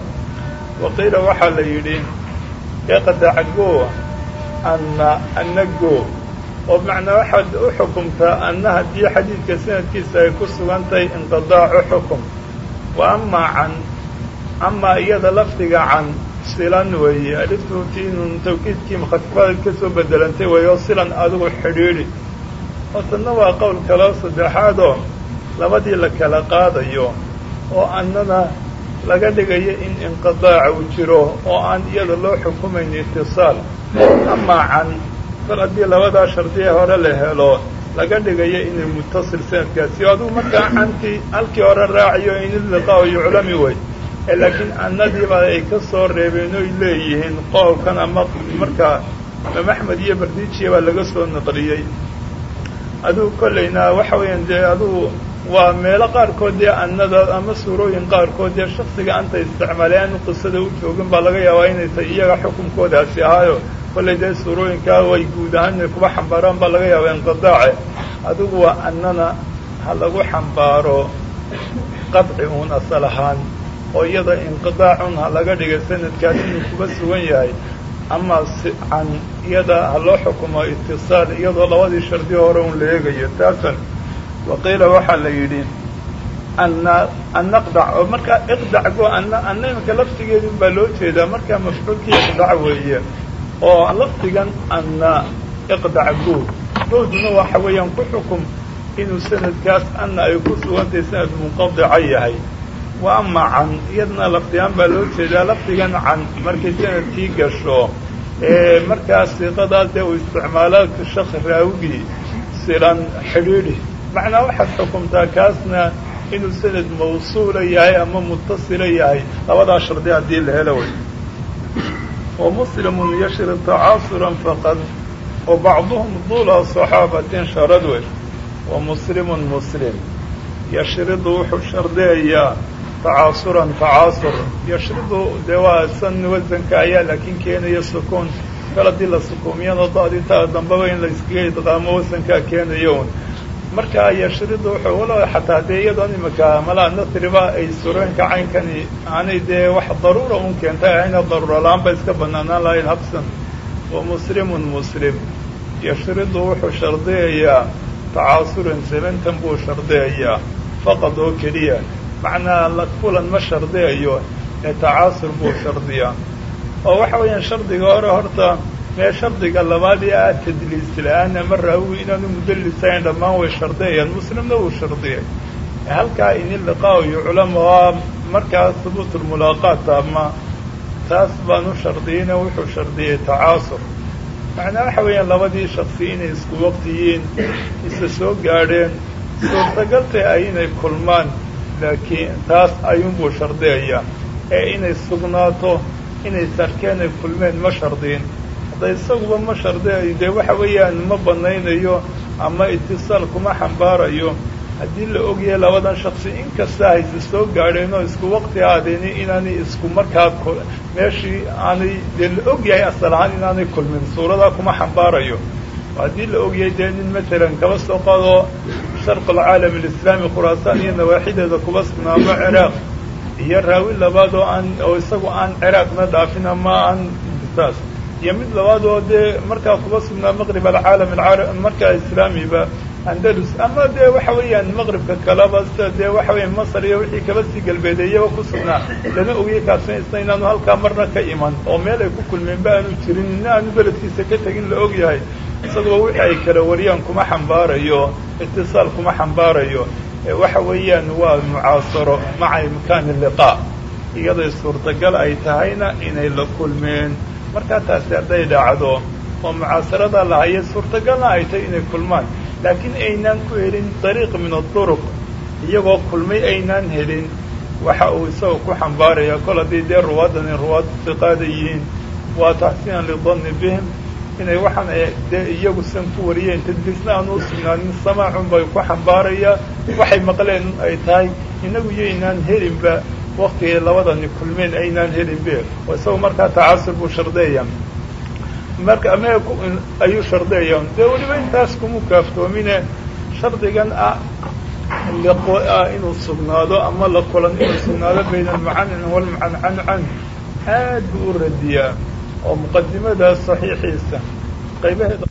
waqiila waxaa la yidhi iqdacgo anna annago oo macnaa waxaad u xukumtaa anna haddii xadiidka sanadkiisa ay ku sugan tahay inqidaacu xukum. Wa amaa can amaa iyada lafdiga can silan weeye. Aliftuutiinun tawkiidkii mukhafifada ka soo bedelantay weeyo silan adigu xidhiidhi. Oo tanna waa qowl kaloo saddexaadoo labadii la kala qaadayo oo annana laga dhigayo in inqidaaca uu jiro oo aan iyada loo xukumayn itisaal. Amaa can kol haddii labadaa shardiye hore la helo laga dhigayo inay mutasil sanadkaasi o adigu markaa cantii halkii hore raacayo iniliqaa yuclami wey laakiin annadiiba ay ka soo reebeen oy leeyihiin qowlkan ama markaa imaam axmed iyo bardijiya baa laga soo naqliyey. Adugu kollayna waxa weeyaan dee adugu waa meelo qaarkood dee annada ama suurooyin qaarkood dee shaksiga anta isticmaalay aanu qisada u joogin baa laga yaabaa inay tay iyaga xukunkoodaasi ahaayo kollay dee suurooyinkaa way guud ahaan inay xambaaraan baa laga yaabaa inqidaace adigu waa annana ha lagu xambaaro qadci uun asal ahaan oo iyada inqidaacun ha laga dhigay sanadkaas inuu kuba sugan yahay ama can iyada ha loo xukumo itisaal iyadoo labadii shardi hore un la eegayo. Taasan waqiila waxaa la yidhi anna annaqdac oo markaa iqdac go anna anna imanka laftigeedun baa loo jeedaa. Markaa mafcuulkii iqdac weeye oo lafdigan anna iqdac go gooduna waxa weeyaan ku xukum inuu sanadkaas anna ay ku sugantahay sanad munqadica yahay. Wa ama can iyadna lafdigaan baa loo jeedaa lafdigan can markay sannadkii gasho ee markaas siiqadaas dee uu isticmaala shaki raawigii silan xidhiidhi. Macnaa waxaad xukumtaa kaasna inuu sanad mawsuula yahay ama mutasila yahay? Labadaa shardi haddii la helo way yashri tacaasuran faqad wa bacduhum dula saxaabatin sharad wey muslimun muslim. Yashridu wuxuu shardiyayaa tacaasuran tacaasur yashridu dee waa san wasanka ayaa laakiin keenaya sukuun kal haddii la sukuumiyana daadintaa dambaba in la iskaga idqaamo wasankaa keenayo un marka yashridu wuxuu walo xataa dee iyadoon imika malaa nasriba ay sureenka caynkani aanay dee wax daruura un keentay ahayna daruura la'aan ba iska banaanaan lahayn habsan. Wa muslimun muslim. Yashridu wuxuu shardiyayaa tacaasuran sebentan buu shardiyayaa faqad oo keliya. Macnaa la kulan ma shardiyayo ee tacaasur buu shardiyaa. Oo waxa weeyaan shardiga hore horta mee shardiga labaad ee ah tadliis la'aan ama raawi inaanu mudalisayn dhammaan way shardiyayaan muslimna wuu shardiyay. Halkaa in iliqaa yuclamaa markaas hubuut lmulaaqaat ama taas baan u shardiyeyna wuxuu shardiyey tacaasur. Macnaa waxa weeyaan labadii shaksi inay isku waqtiyiin isa soo gaadheen suurtagaltay ay inay kulmaan laakiin taas ayuunbuu shardiyayaa ee inay sugnaato inay sarkeen ay kulmeen ma shardiyin hadda isaguba ma shardiyayo. Dee waxa weeyaan ma banaynayo ama itisaal kuma xambaarayo. Haddii la ogyahay labadan shaksi inkasta hayse soo gaadheen oo isku waqti aadeen inaanay isku markaa meeshii aanay dee la ogyahay asal ahaan inaanay kulmin suuradaa kuma xambaarayo. Haddii la ogyahay dee nin matalan kaba soo qaado sharq alcaalam alislaami khuraasaan iyo nawaaxideeda kuba sugnaamo ciraaq iyo raawi labaad oo aan oo isagu aan ciraaqna dhaafin ama aan taas iyo mid labaad oo dee markaa kuba sugnaa maqrib alcaalam a markaa islaamiba andalus. Ama dee waxa weeyaan maqribka kaleba sida dee waxa weya masar iyo wixii kaba sii galbeedeeyaba ku sugnaa lana ogiyay kaasna isna inaanu halkaa marna ka iman. Oo meel ay ku kulmeen ba aanu jirin ina aanu beledkiisa ka tegin la ogyahay isaguba wixii ay kala wariyaan kuma xambaarayo itisaal kuma xambaarayo. Waxa weeyaan waa mucaasaro maca imkaani liqaa. Iyaday suurtagal ay tahayna inay la kulmeen markaa taasi hadday dhacdo oo mucaasarada lahaya suurtagalna ay tahay inay kulmaan. Laakiin aynaan ku helin dariiq min aduruq iyagoo kulmay aynaan helin. Waxa uu isagoo ku xambaaraya kol haddii dee ruwaadani ruwaad siqaada waa taxsiinan lidanni bihim. Inay waxaan dee iyagu san ku wariyeen tadliisna aan u sugnaanin samaacun bay ku xambaaraya. Waxay maqleen ay tahay inagu yaynaan helinba waktigay labadani kulmeen aynaan helinbe oo isaga markaa tacaasur buu shardeeya marka me ayuu shardeeya dee weliba intaas kuma kaaftoomine. Shardigan ah ah inuu sugnaado ama la kulan inuu sugnaado bayna almucanin walmucancancan aad buu u radiyaa oo muqadimada saxiixiisa. Qaybaheeda